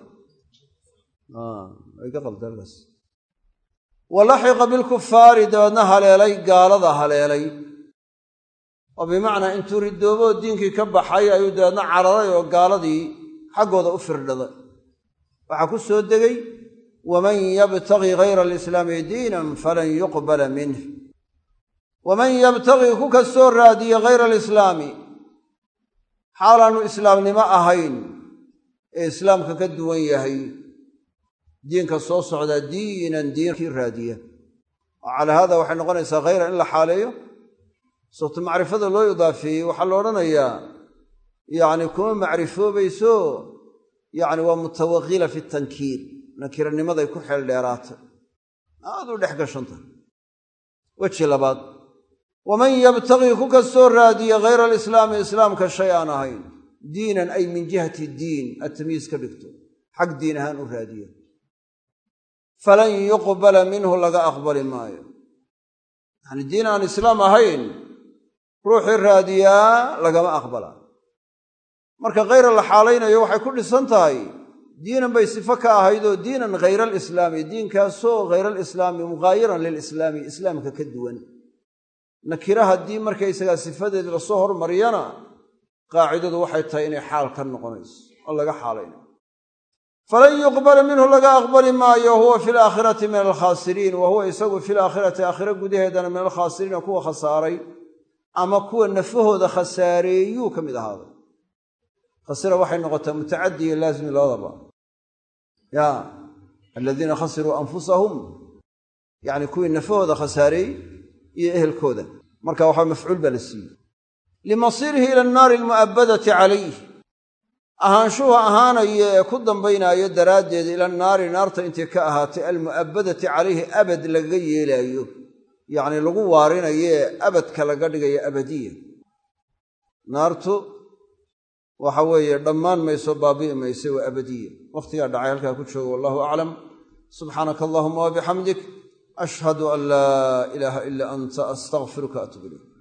wa laxiqa bilkufaari dabeedna haleelay gaalada haleelay. Oo bimacnaa intuu ridoobo diinkii ka baxay ayuu dabeedna cararay oo gaaladii xaggooda u firdhaday. Waxaa ku soo degay waman yabtagi hayra alislaami diinan falan yuqbala minh waman yabtagi ku kastoo raadiya hayra alislaami. Xaalaannu islaamnimo ahayn ee islaamka ka duwan yahay diinka soo socdaa diinan diinkii raadiya. Oo calaa haada waxay noqonaysaa khayra in la xaaleeyo. Sababto macrifada loo idaafeeyey waxaa la odhanayaa yacni kuma macrifoobayso yacni waa mutawaqila fi tankiir nakiranimaday ku xeel dheeraatay aad u dhex gashantah weji labaad. Waman yabtagii ku kastoo raadiya hayra alislaami islaamka shay aan ahayn diinan ay min jihati diin atamiis ka dhigto. Xag diin ahaan u raadiya falan yuqbala minhu laga aqbali maayo. Yacni diin aan islaam ahayn ruuxii raadiyaa lagama aqbala. Marka khayra la xaalaynayo waxay ku dhisan tahay diinan bay sifo ka ahaydoo diinan hayra alislaami diinkaasoo hayra alislaami mughaayiran lilislaami islaamka ka duwan. Nakira haddii markaysagaa sifadeed la soo hormariyana qaacidadu waxay tahay inay xaal ka noqonayso oo laga xaalaynayo falan yuqbala minhu laga aqbali maayo huwa fi laakhirati min alkhaasiriin wa huwa isagu fi laakhirati aakhiro gudaheedana min alkhaasiriina kuwa khasaaray ama kuwa nafahooda khasaareeyuu ka mid ahaaday khasira waxay noqotaa mutacadi iyo laazimi labadaba. Ya aladiina khasiruu anfusahum yacni kuwii nafahooda khasaareeyey iyo ehelkooda. Marka waxaa mafcuul baa la siiyey. Limasiirihi ila annaari almu'abbadati calayh ahaanshuhu ahaanayo ee ku dambaynaayo daraaddeed ila naari naarta intii ka ahaatay almu'abbadati calayhi abad lagaga yeelaayo. Yacni lagu waarinayo ee abadka laga dhigayo abadiya. Naartu waxa weeye dhammaan mayso baabi'i mayse waa abadiya. Wakhtigaa dhacay halkaa ku joogo wallahu aclam. Subxaanaka allahuma wabixamdik ashhadu an laa ilaaha ila anta astaqfiruka atub ilayk